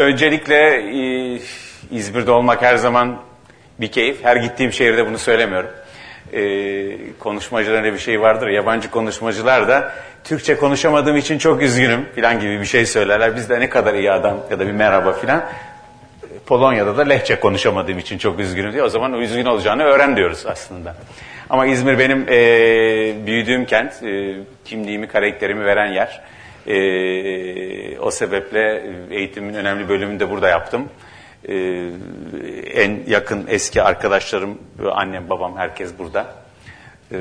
öncelikle e, İzmir'de olmak her zaman bir keyif. Her gittiğim şehirde bunu söylemiyorum. E, konuşmacıların bir şey vardır. Yabancı konuşmacılar da Türkçe konuşamadığım için çok üzgünüm falan gibi bir şey söylerler. Biz de ne kadar iyi adam ya da bir merhaba falan. Polonya'da da lehçe konuşamadığım için çok üzgünüm diye. O zaman üzgün olacağını öğren diyoruz aslında. Ama İzmir benim e, büyüdüğüm kent, e, kimliğimi, karakterimi veren yer. E, o sebeple eğitimin önemli bölümünü de burada yaptım. E, en yakın eski arkadaşlarım, annem, babam herkes burada. E,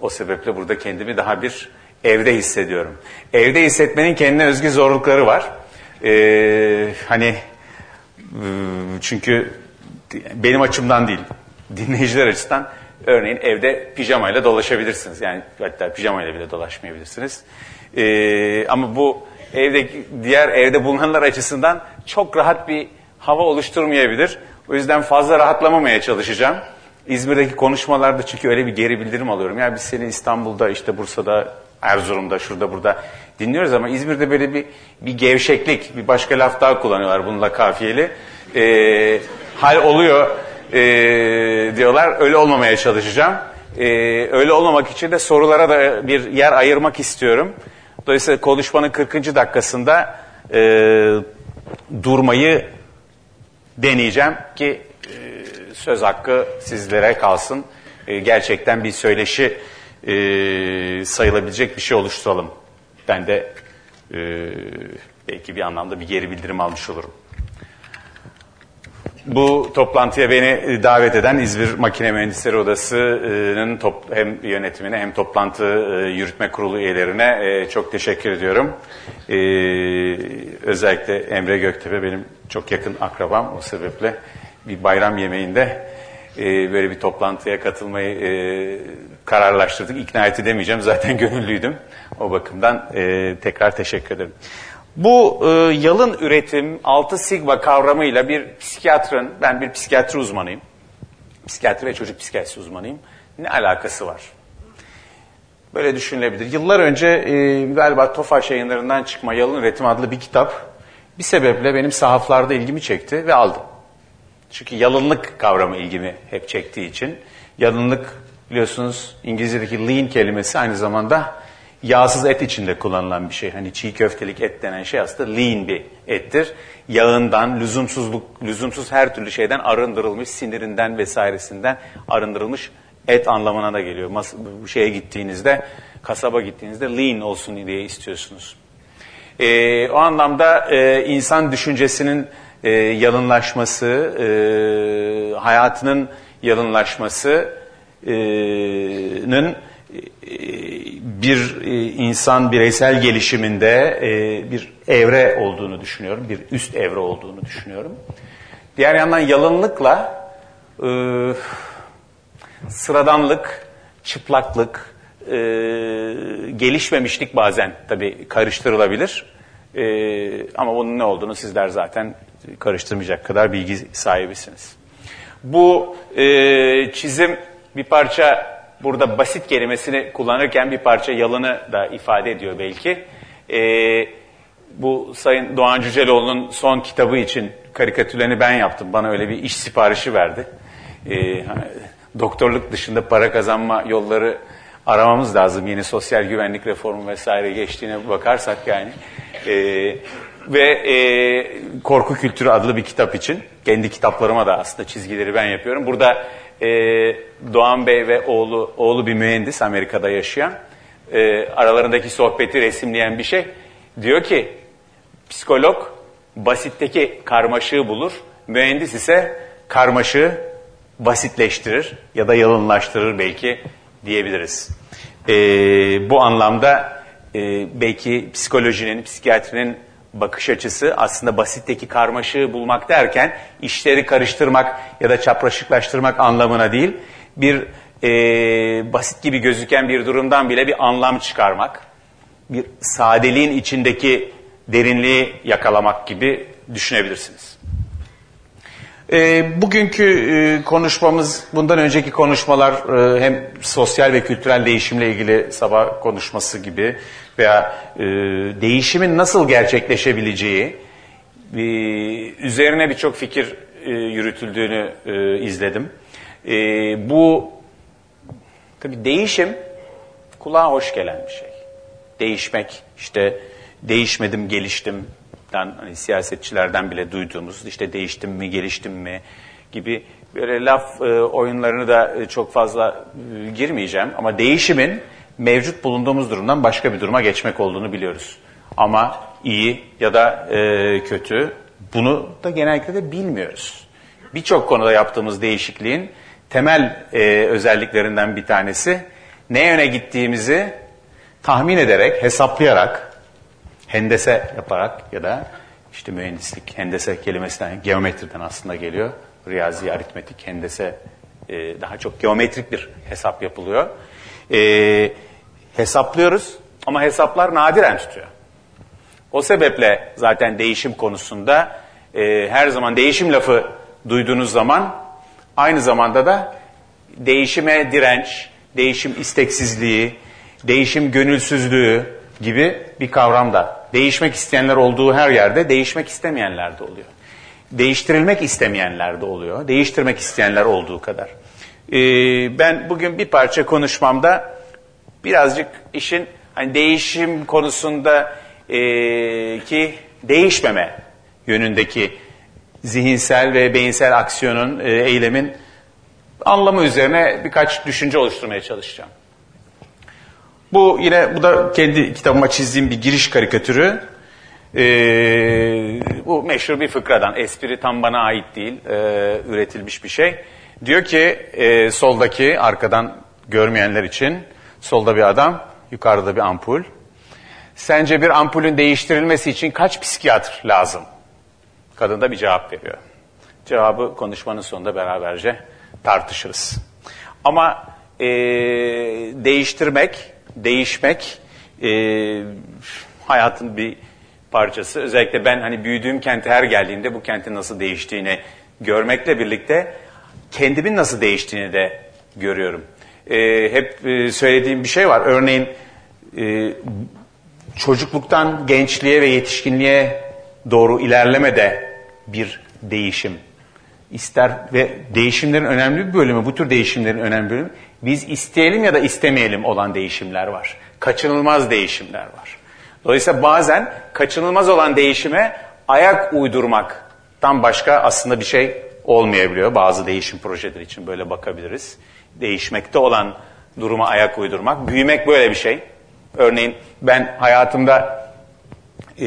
o sebeple burada kendimi daha bir evde hissediyorum. Evde hissetmenin kendine özgü zorlukları var. E, hani çünkü benim açımdan değil, dinleyiciler açısından örneğin evde pijamayla dolaşabilirsiniz. Yani hatta pijamayla bile dolaşmayabilirsiniz. Ee, ama bu evde diğer evde bulunanlar açısından çok rahat bir hava oluşturmayabilir. O yüzden fazla rahatlamamaya çalışacağım. İzmir'deki konuşmalarda çünkü öyle bir geri bildirim alıyorum. Yani biz seni İstanbul'da, işte Bursa'da, Erzurum'da, şurada burada dinliyoruz ama İzmir'de böyle bir, bir gevşeklik, bir başka laf daha kullanıyorlar bununla kafiyeli. Ee, hal oluyor e, diyorlar. Öyle olmamaya çalışacağım. E, öyle olmamak için de sorulara da bir yer ayırmak istiyorum. Dolayısıyla konuşmanın 40. dakikasında e, durmayı deneyeceğim ki e, söz hakkı sizlere kalsın. E, gerçekten bir söyleşi e, sayılabilecek bir şey oluşturalım. Ben de e, belki bir anlamda bir geri bildirim almış olurum. Bu toplantıya beni davet eden İzmir Makine Mühendisleri Odası'nın hem yönetimine hem toplantı e, yürütme kurulu üyelerine e, çok teşekkür ediyorum. E, özellikle Emre Göktepe benim çok yakın akrabam. O sebeple bir bayram yemeğinde böyle bir toplantıya katılmayı kararlaştırdık. İkna etti demeyeceğim. Zaten gönüllüydüm. O bakımdan tekrar teşekkür ederim. Bu e, yalın üretim 6 sigma kavramıyla bir psikiyatrın, ben bir psikiyatri uzmanıyım. Psikiyatri ve çocuk psikiyatrisi uzmanıyım. Ne alakası var? Böyle düşünülebilir. Yıllar önce e, galiba Tofaş yayınlarından çıkma Yalın Üretim adlı bir kitap bir sebeple benim sahaflarda ilgimi çekti ve aldım. Çünkü yalınlık kavramı ilgimi hep çektiği için. Yalınlık biliyorsunuz İngilizce'deki lean kelimesi aynı zamanda yağsız et içinde kullanılan bir şey. Hani çiğ köftelik et denen şey aslında lean bir ettir. Yağından, lüzumsuzluk, lüzumsuz her türlü şeyden arındırılmış, sinirinden vesairesinden arındırılmış et anlamına da geliyor. Mas bu şeye gittiğinizde, kasaba gittiğinizde lean olsun diye istiyorsunuz. Ee, o anlamda e, insan düşüncesinin e, yalınlaşması, e, hayatının yalınlaşmasının e, bir e, insan bireysel gelişiminde e, bir evre olduğunu düşünüyorum. Bir üst evre olduğunu düşünüyorum. Diğer yandan yalınlıkla e, sıradanlık, çıplaklık, gelişmemişlik bazen tabii karıştırılabilir. Ama bunun ne olduğunu sizler zaten karıştırmayacak kadar bilgi sahibisiniz. Bu çizim bir parça burada basit kelimesini kullanırken bir parça yalını da ifade ediyor belki. E, bu Sayın Doğan Cüceloğlu'nun son kitabı için karikatürlerini ben yaptım. Bana öyle bir iş siparişi verdi. E, doktorluk dışında para kazanma yolları aramamız lazım. Yeni sosyal güvenlik reformu vesaire geçtiğine bakarsak yani. E, ve e, Korku Kültürü adlı bir kitap için. Kendi kitaplarıma da aslında çizgileri ben yapıyorum. Burada e, Doğan Bey ve oğlu, oğlu bir mühendis Amerika'da yaşayan. E, aralarındaki sohbeti resimleyen bir şey. Diyor ki psikolog basitteki karmaşığı bulur. Mühendis ise karmaşığı basitleştirir ya da yalınlaştırır belki diyebiliriz. E, bu anlamda e, belki psikolojinin, psikiyatrinin bakış açısı aslında basitteki karmaşığı bulmak derken işleri karıştırmak ya da çapraşıklaştırmak anlamına değil, bir e, basit gibi gözüken bir durumdan bile bir anlam çıkarmak, bir sadeliğin içindeki derinliği yakalamak gibi düşünebilirsiniz. E, bugünkü e, konuşmamız, bundan önceki konuşmalar e, hem sosyal ve kültürel değişimle ilgili sabah konuşması gibi veya e, değişimin nasıl gerçekleşebileceği, e, üzerine birçok fikir e, yürütüldüğünü e, izledim. E, bu tabi değişim kulağa hoş gelen bir şey. Değişmek, işte değişmedim, geliştim. Hani siyasetçilerden bile duyduğumuz işte değiştim mi, geliştim mi gibi böyle laf e, oyunlarını da e, çok fazla e, girmeyeceğim. Ama değişimin mevcut bulunduğumuz durumdan başka bir duruma geçmek olduğunu biliyoruz. Ama iyi ya da e, kötü bunu da genellikle de bilmiyoruz. Birçok konuda yaptığımız değişikliğin temel e, özelliklerinden bir tanesi ne yöne gittiğimizi tahmin ederek, hesaplayarak, hendese yaparak ya da işte mühendislik, hendese kelimesinden, geometriden aslında geliyor. Riyazi, aritmetik, hendese e, daha çok geometrik bir hesap yapılıyor. E, hesaplıyoruz ama hesaplar nadiren tutuyor. O sebeple zaten değişim konusunda e, her zaman değişim lafı duyduğunuz zaman aynı zamanda da değişime direnç, değişim isteksizliği, değişim gönülsüzlüğü gibi bir kavram da değişmek isteyenler olduğu her yerde değişmek istemeyenler de oluyor. Değiştirilmek istemeyenler de oluyor. Değiştirmek isteyenler olduğu kadar. Ee, ben bugün bir parça konuşmamda birazcık işin hani değişim konusunda e, ki değişmeme yönündeki zihinsel ve beyinsel aksiyonun, e, eylemin anlamı üzerine birkaç düşünce oluşturmaya çalışacağım. Bu yine bu da kendi kitabıma çizdiğim bir giriş karikatürü. Ee, bu meşhur bir fıkradan, espri tam bana ait değil, e, üretilmiş bir şey. Diyor ki e, soldaki arkadan görmeyenler için solda bir adam, yukarıda bir ampul. Sence bir ampulün değiştirilmesi için kaç psikiyatr lazım? Kadın da bir cevap veriyor. Cevabı konuşmanın sonunda beraberce tartışırız. Ama e, değiştirmek, değişmek e, hayatın bir parçası. Özellikle ben hani büyüdüğüm kente her geldiğimde bu kentin nasıl değiştiğini görmekle birlikte kendimin nasıl değiştiğini de görüyorum. E, hep e, söylediğim bir şey var. Örneğin e, çocukluktan gençliğe ve yetişkinliğe doğru ilerlemede bir değişim ister ve değişimlerin önemli bir bölümü, bu tür değişimlerin önemli bir bölümü biz isteyelim ya da istemeyelim olan değişimler var. Kaçınılmaz değişimler var. Dolayısıyla bazen kaçınılmaz olan değişime ayak uydurmaktan başka aslında bir şey olmayabiliyor. Bazı değişim projeleri için böyle bakabiliriz. Değişmekte olan duruma ayak uydurmak. Büyümek böyle bir şey. Örneğin ben hayatımda e,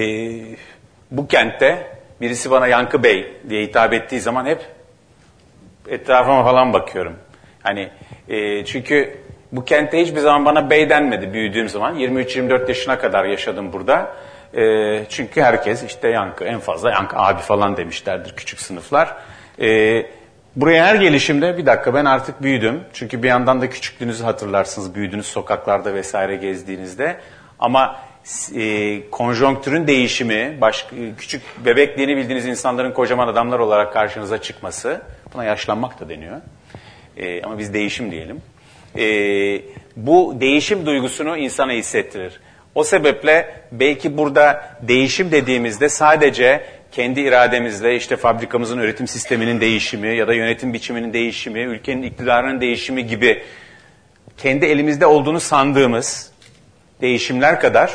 bu kentte birisi bana Yankı Bey diye hitap ettiği zaman hep etrafıma falan bakıyorum. Hani e, çünkü bu kentte hiçbir zaman bana bey denmedi büyüdüğüm zaman. 23-24 yaşına kadar yaşadım burada. E, çünkü herkes işte Yankı en fazla Yankı abi falan demişlerdir küçük sınıflar. E, buraya her gelişimde bir dakika ben artık büyüdüm. Çünkü bir yandan da küçüklüğünüzü hatırlarsınız büyüdüğünüz sokaklarda vesaire gezdiğinizde. Ama e, konjonktürün değişimi, baş, küçük bebekliğini bildiğiniz insanların kocaman adamlar olarak karşınıza çıkması, buna yaşlanmak da deniyor. E, ama biz değişim diyelim. E, bu değişim duygusunu insana hissettirir. O sebeple belki burada değişim dediğimizde sadece kendi irademizle işte fabrikamızın üretim sisteminin değişimi ya da yönetim biçiminin değişimi, ülkenin iktidarının değişimi gibi kendi elimizde olduğunu sandığımız değişimler kadar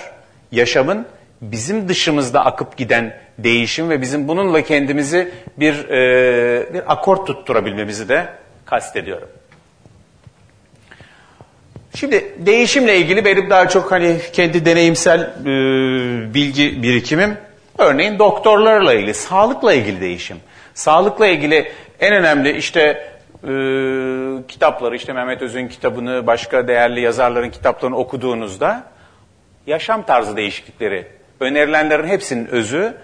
yaşamın bizim dışımızda akıp giden değişim ve bizim bununla kendimizi bir, e, bir akort tutturabilmemizi de kastediyorum. Şimdi değişimle ilgili benim daha çok hani kendi deneyimsel e, bilgi birikimim örneğin doktorlarla ilgili, sağlıkla ilgili değişim. Sağlıkla ilgili en önemli işte e, kitapları işte Mehmet Öz'ün kitabını başka değerli yazarların kitaplarını okuduğunuzda yaşam tarzı değişiklikleri önerilenlerin hepsinin özü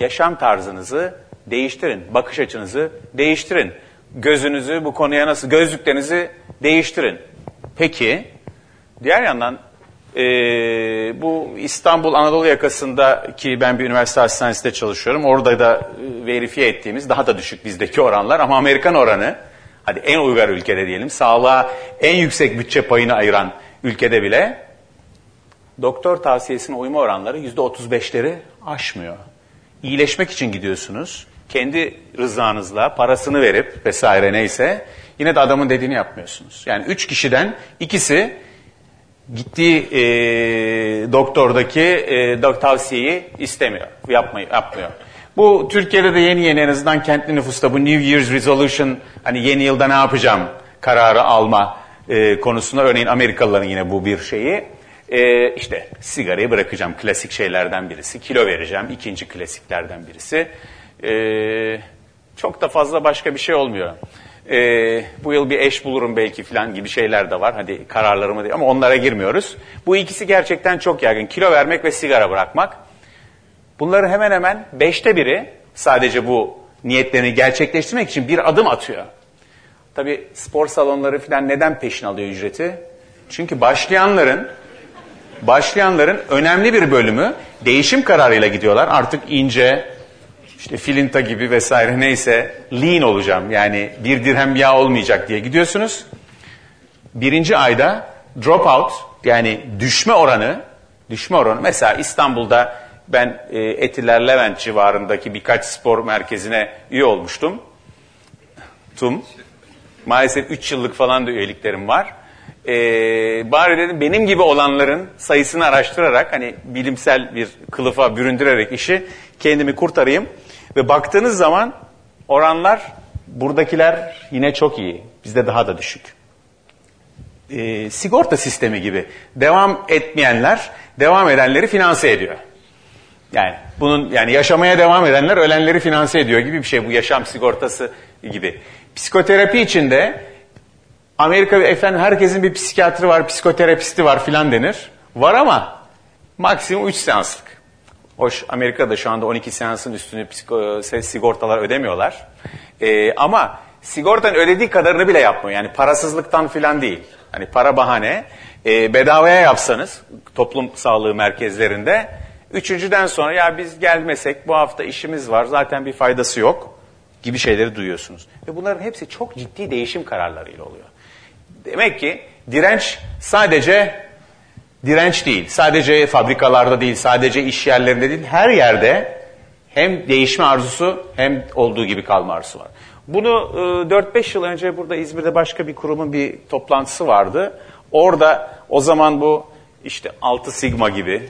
yaşam tarzınızı değiştirin, bakış açınızı değiştirin. Gözünüzü bu konuya nasıl, gözlüklerinizi değiştirin. Peki, diğer yandan e, bu İstanbul Anadolu yakasında ki ben bir üniversite hastanesinde çalışıyorum. Orada da e, verifiye ettiğimiz daha da düşük bizdeki oranlar ama Amerikan oranı, hadi en uygar ülkede diyelim, sağlığa en yüksek bütçe payını ayıran ülkede bile doktor tavsiyesine uyma oranları yüzde otuz beşleri aşmıyor. iyileşmek için gidiyorsunuz. Kendi rızanızla parasını verip vesaire neyse yine de adamın dediğini yapmıyorsunuz. Yani üç kişiden ikisi gittiği e, doktordaki e, tavsiyeyi istemiyor, yapmayı, yapmıyor. Bu Türkiye'de de yeni yeni en azından kentli nüfusta bu New Year's Resolution hani yeni yılda ne yapacağım kararı alma e, konusunda örneğin Amerikalıların yine bu bir şeyi. E, işte sigarayı bırakacağım klasik şeylerden birisi. Kilo vereceğim ikinci klasiklerden birisi. E, çok da fazla başka bir şey olmuyor. E, bu yıl bir eş bulurum belki falan gibi şeyler de var. Hadi kararlarımı değil ama onlara girmiyoruz. Bu ikisi gerçekten çok yaygın. Kilo vermek ve sigara bırakmak. Bunların hemen hemen beşte biri sadece bu niyetlerini gerçekleştirmek için bir adım atıyor. Tabi spor salonları falan neden peşin alıyor ücreti? Çünkü başlayanların başlayanların önemli bir bölümü değişim kararıyla gidiyorlar. Artık ince, işte filinta gibi vesaire neyse lean olacağım. Yani bir dirhem yağ olmayacak diye gidiyorsunuz. Birinci ayda drop out yani düşme oranı düşme oranı mesela İstanbul'da ben e, Etiler Levent civarındaki birkaç spor merkezine üye olmuştum. TUM. Maalesef 3 yıllık falan da üyeliklerim var. Ee, bari dedim benim gibi olanların sayısını araştırarak hani bilimsel bir kılıfa büründürerek işi kendimi kurtarayım. Ve baktığınız zaman oranlar buradakiler yine çok iyi. Bizde daha da düşük. Ee, sigorta sistemi gibi devam etmeyenler devam edenleri finanse ediyor. Yani bunun yani yaşamaya devam edenler ölenleri finanse ediyor gibi bir şey bu yaşam sigortası gibi. Psikoterapi içinde Amerika efendim herkesin bir psikiyatri var, psikoterapisti var filan denir. Var ama maksimum 3 seanslık. Hoş Amerika'da şu anda 12 seansın üstünü sigortalar ödemiyorlar. Ee, ama sigortanın ödediği kadarını bile yapmıyor. Yani parasızlıktan filan değil. Hani para bahane. Ee, bedavaya yapsanız toplum sağlığı merkezlerinde üçüncüden sonra ya biz gelmesek bu hafta işimiz var zaten bir faydası yok gibi şeyleri duyuyorsunuz. Ve bunların hepsi çok ciddi değişim kararlarıyla oluyor. Demek ki direnç sadece direnç değil. Sadece fabrikalarda değil, sadece iş yerlerinde değil, her yerde hem değişme arzusu hem olduğu gibi kalma arzusu var. Bunu 4-5 e, yıl önce burada İzmir'de başka bir kurumun bir toplantısı vardı. Orada o zaman bu işte 6 sigma gibi,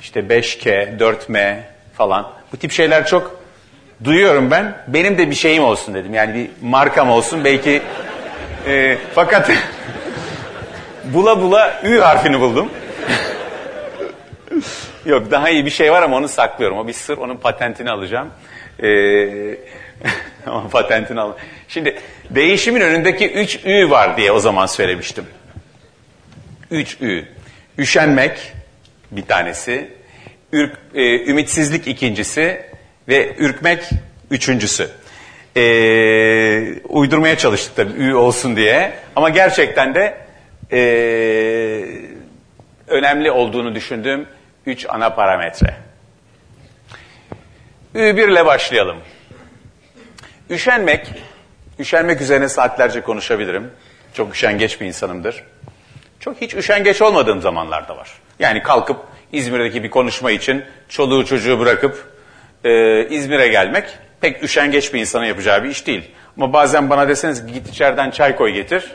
işte 5K, 4M falan bu tip şeyler çok duyuyorum ben. Benim de bir şeyim olsun dedim. Yani bir markam olsun belki e, fakat bula bula Ü harfini buldum. Yok daha iyi bir şey var ama onu saklıyorum. O bir sır. Onun patentini alacağım. Ee, ama patentini al. Şimdi değişimin önündeki üç Ü var diye o zaman söylemiştim. Üç Ü. Üşenmek bir tanesi. Ürk, e, ümitsizlik ikincisi. Ve ürkmek üçüncüsü. Ee, uydurmaya çalıştık tabii Ü olsun diye. Ama gerçekten de e, önemli olduğunu düşündüğüm üç ana parametre. Ü1 ile başlayalım. Üşenmek, üşenmek üzerine saatlerce konuşabilirim. Çok üşengeç bir insanımdır. Çok hiç üşengeç olmadığım zamanlarda var. Yani kalkıp İzmir'deki bir konuşma için çoluğu çocuğu bırakıp e, İzmir'e gelmek pek üşengeç bir insanın yapacağı bir iş değil. Ama bazen bana deseniz git içeriden çay koy getir.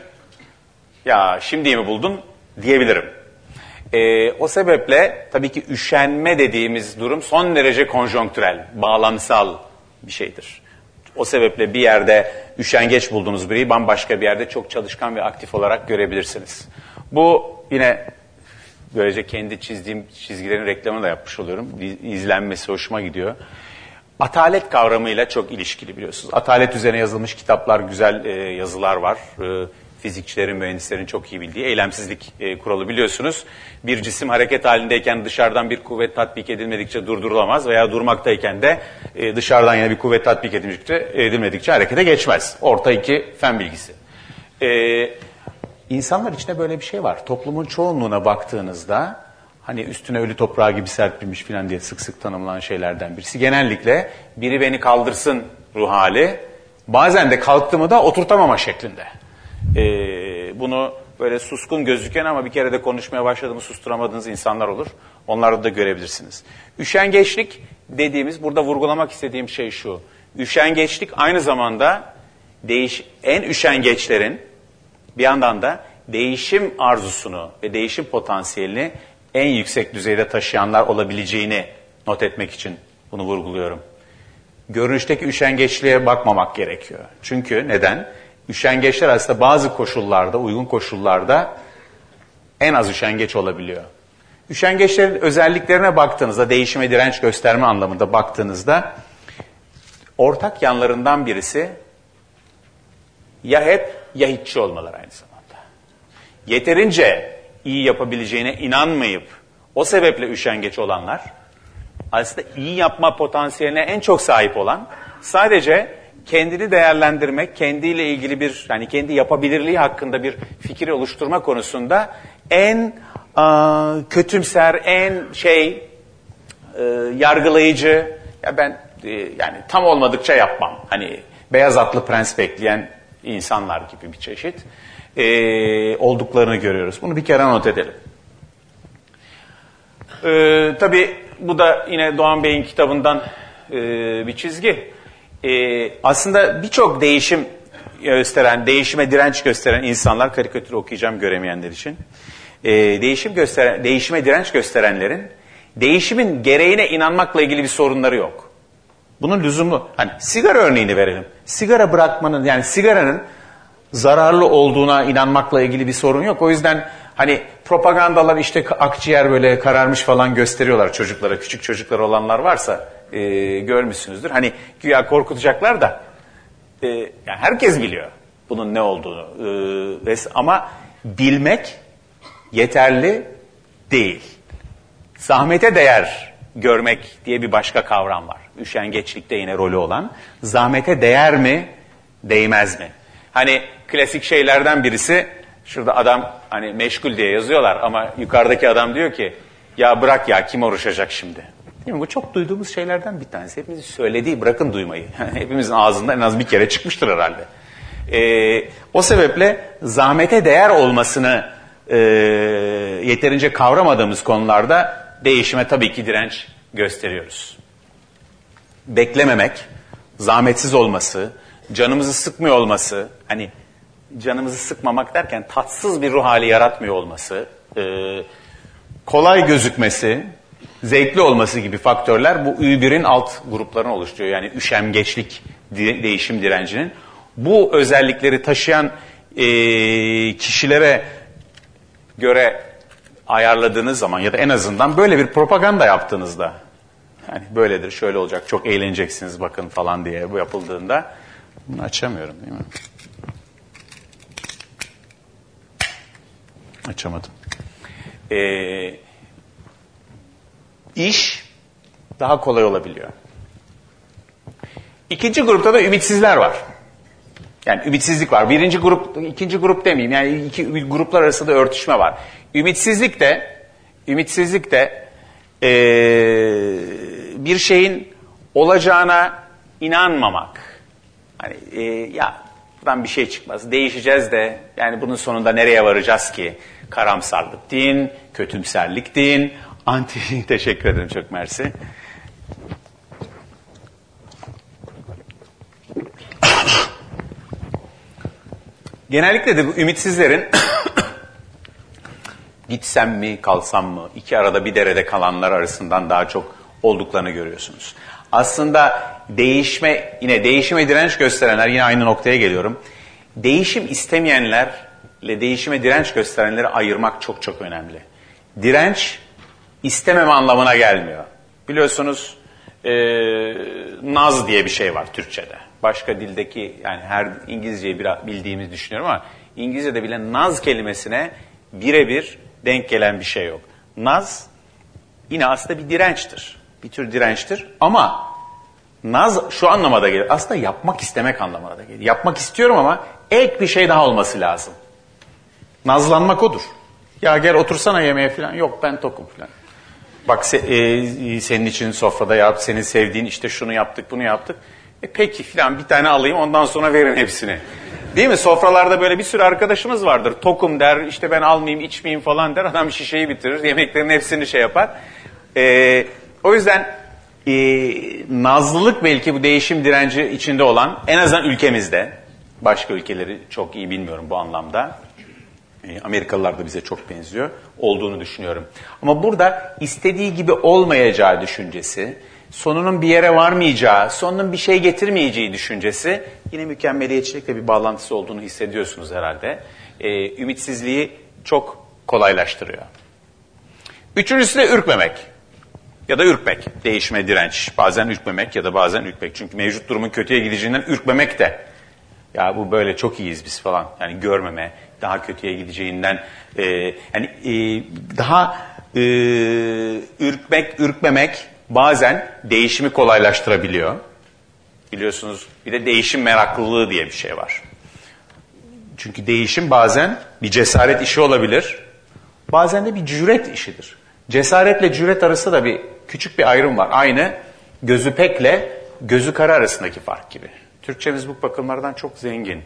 Ya şimdi mi buldun diyebilirim. E, o sebeple tabii ki üşenme dediğimiz durum son derece konjonktürel, bağlamsal bir şeydir. O sebeple bir yerde üşengeç bulduğunuz biri bambaşka bir yerde çok çalışkan ve aktif olarak görebilirsiniz. Bu yine böylece kendi çizdiğim çizgilerin reklamını da yapmış oluyorum. İzlenmesi hoşuma gidiyor. Atalet kavramıyla çok ilişkili biliyorsunuz. Atalet üzerine yazılmış kitaplar, güzel e, yazılar var. E, fizikçilerin, mühendislerin çok iyi bildiği eylemsizlik e, kuralı biliyorsunuz. Bir cisim hareket halindeyken dışarıdan bir kuvvet tatbik edilmedikçe durdurulamaz veya durmaktayken de e, dışarıdan yine bir kuvvet tatbik edilmedikçe, edilmedikçe harekete geçmez. Orta iki fen bilgisi. E, insanlar içinde böyle bir şey var. Toplumun çoğunluğuna baktığınızda hani üstüne ölü toprağı gibi serpilmiş falan diye sık sık tanımlanan şeylerden birisi. Genellikle biri beni kaldırsın ruh hali, bazen de kalktığımı da oturtamama şeklinde. Ee, bunu böyle suskun gözüken ama bir kere de konuşmaya başladığımı susturamadığınız insanlar olur. Onları da görebilirsiniz. Üşengeçlik dediğimiz burada vurgulamak istediğim şey şu. Üşengeçlik aynı zamanda değiş en üşengeçlerin bir yandan da değişim arzusunu ve değişim potansiyelini en yüksek düzeyde taşıyanlar olabileceğini not etmek için bunu vurguluyorum. Görünüşteki üşengeçliğe bakmamak gerekiyor. Çünkü neden? Üşengeçler aslında bazı koşullarda, uygun koşullarda en az üşengeç olabiliyor. Üşengeçlerin özelliklerine baktığınızda, değişime direnç gösterme anlamında baktığınızda ortak yanlarından birisi ya hep ya hiççi olmaları aynı zamanda. Yeterince iyi yapabileceğine inanmayıp o sebeple üşengeç olanlar aslında iyi yapma potansiyeline en çok sahip olan sadece kendini değerlendirmek, kendiyle ilgili bir yani kendi yapabilirliği hakkında bir fikir oluşturma konusunda en a, kötümser, en şey e, yargılayıcı ya ben e, yani tam olmadıkça yapmam. Hani beyaz atlı prens bekleyen insanlar gibi bir çeşit e, olduklarını görüyoruz. Bunu bir kere not edelim. E, tabii bu da yine Doğan Bey'in kitabından e, bir çizgi. E, aslında birçok değişim gösteren, değişime direnç gösteren insanlar, karikatür okuyacağım göremeyenler için. E, değişim gösteren, değişime direnç gösterenlerin değişimin gereğine inanmakla ilgili bir sorunları yok. Bunun lüzumu, hani sigara örneğini verelim. Sigara bırakmanın, yani sigaranın zararlı olduğuna inanmakla ilgili bir sorun yok. O yüzden hani propagandalar işte akciğer böyle kararmış falan gösteriyorlar çocuklara. Küçük çocuklar olanlar varsa e, görmüşsünüzdür. Hani güya korkutacaklar da e, yani herkes biliyor bunun ne olduğunu. E, ama bilmek yeterli değil. Zahmete değer görmek diye bir başka kavram var. Üşengeçlikte yine rolü olan. Zahmete değer mi, değmez mi? Hani klasik şeylerden birisi şurada adam hani meşgul diye yazıyorlar ama yukarıdaki adam diyor ki ya bırak ya kim uğraşacak şimdi? Değil mi? Bu çok duyduğumuz şeylerden bir tanesi. Hepimizin söylediği bırakın duymayı. Hepimizin ağzından en az bir kere çıkmıştır herhalde. Ee, o sebeple zahmete değer olmasını e, yeterince kavramadığımız konularda değişime tabii ki direnç gösteriyoruz. Beklememek, zahmetsiz olması, canımızı sıkmıyor olması, hani canımızı sıkmamak derken tatsız bir ruh hali yaratmıyor olması, e, kolay gözükmesi, zevkli olması gibi faktörler bu Ü1'in alt gruplarını oluşturuyor. Yani üşemgeçlik değişim direncinin. Bu özellikleri taşıyan e, kişilere göre ayarladığınız zaman ya da en azından böyle bir propaganda yaptığınızda hani böyledir, şöyle olacak, çok eğleneceksiniz bakın falan diye bu yapıldığında bunu açamıyorum değil mi? Açamadım. Ee, iş daha kolay olabiliyor. İkinci grupta da ümitsizler var. Yani ümitsizlik var. Birinci grup, ikinci grup demeyeyim. Yani iki gruplar arasında örtüşme var. Ümitsizlik de, ümitsizlik de ee, bir şeyin olacağına inanmamak. Hani e, ya buradan bir şey çıkmaz. Değişeceğiz de yani bunun sonunda nereye varacağız ki? Karamsarlık din, kötümserlik din, anti teşekkür ederim çok mersi. Genellikle de bu ümitsizlerin gitsem mi kalsam mı iki arada bir derede kalanlar arasından daha çok olduklarını görüyorsunuz. Aslında değişme yine değişime direnç gösterenler yine aynı noktaya geliyorum. Değişim istemeyenlerle değişime direnç gösterenleri ayırmak çok çok önemli. Direnç istememe anlamına gelmiyor. Biliyorsunuz e, naz diye bir şey var Türkçe'de. Başka dildeki yani her İngilizceyi biraz bildiğimizi düşünüyorum ama İngilizce'de bile naz kelimesine birebir denk gelen bir şey yok. Naz yine aslında bir dirençtir. Bir tür dirençtir ama naz şu anlamada gelir. Aslında yapmak istemek anlamına da gelir. Yapmak istiyorum ama ek bir şey daha olması lazım. Nazlanmak odur. Ya gel otursana yemeğe falan. Yok ben tokum falan. Bak se, e, senin için sofrada yap, senin sevdiğin işte şunu yaptık bunu yaptık. E peki filan bir tane alayım ondan sonra verin hepsini. Değil mi? Sofralarda böyle bir sürü arkadaşımız vardır. Tokum der, işte ben almayayım, içmeyeyim falan der. Adam şişeyi bitirir, yemeklerin hepsini şey yapar. Ee, o yüzden e, nazlılık belki bu değişim direnci içinde olan, en azından ülkemizde, başka ülkeleri çok iyi bilmiyorum bu anlamda. E, Amerikalılar da bize çok benziyor, olduğunu düşünüyorum. Ama burada istediği gibi olmayacağı düşüncesi, sonunun bir yere varmayacağı, sonunun bir şey getirmeyeceği düşüncesi yine mükemmeliyetçilikle bir bağlantısı olduğunu hissediyorsunuz herhalde. Ee, ümitsizliği çok kolaylaştırıyor. Üçüncüsü de ürkmemek. Ya da ürkmek, değişme direnç. Bazen ürkmemek ya da bazen ürkmek. Çünkü mevcut durumun kötüye gideceğinden ürkmemek de. Ya bu böyle çok iyiyiz biz falan. Yani görmeme, daha kötüye gideceğinden. E, yani e, daha e, ürkmek, ürkmemek bazen değişimi kolaylaştırabiliyor. Biliyorsunuz bir de değişim meraklılığı diye bir şey var. Çünkü değişim bazen bir cesaret işi olabilir. Bazen de bir cüret işidir. Cesaretle cüret arasında da bir küçük bir ayrım var. Aynı gözü pekle gözü kara arasındaki fark gibi. Türkçemiz bu bakımlardan çok zengin.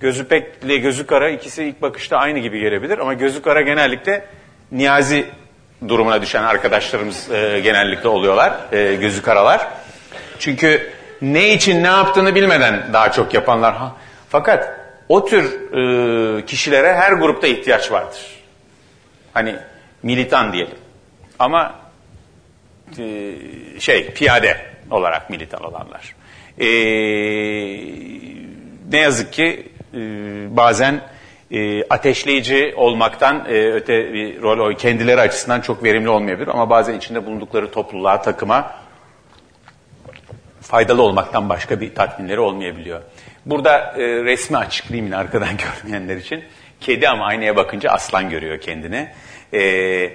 Gözü pekle gözü kara ikisi ilk bakışta aynı gibi gelebilir ama gözü kara genellikle niyazi durumuna düşen arkadaşlarımız e, genellikle oluyorlar, e, gözü karalar. Çünkü ne için ne yaptığını bilmeden daha çok yapanlar. Ha. Fakat o tür e, kişilere her grupta ihtiyaç vardır. Hani militan diyelim. Ama e, şey piyade olarak militan olanlar. E, ne yazık ki e, bazen e, ateşleyici olmaktan e, öte bir rol o kendileri açısından çok verimli olmayabilir ama bazen içinde bulundukları topluluğa, takıma faydalı olmaktan başka bir tatminleri olmayabiliyor. Burada e, resmi açıklayayım yine arkadan görmeyenler için. Kedi ama aynaya bakınca aslan görüyor kendini. E,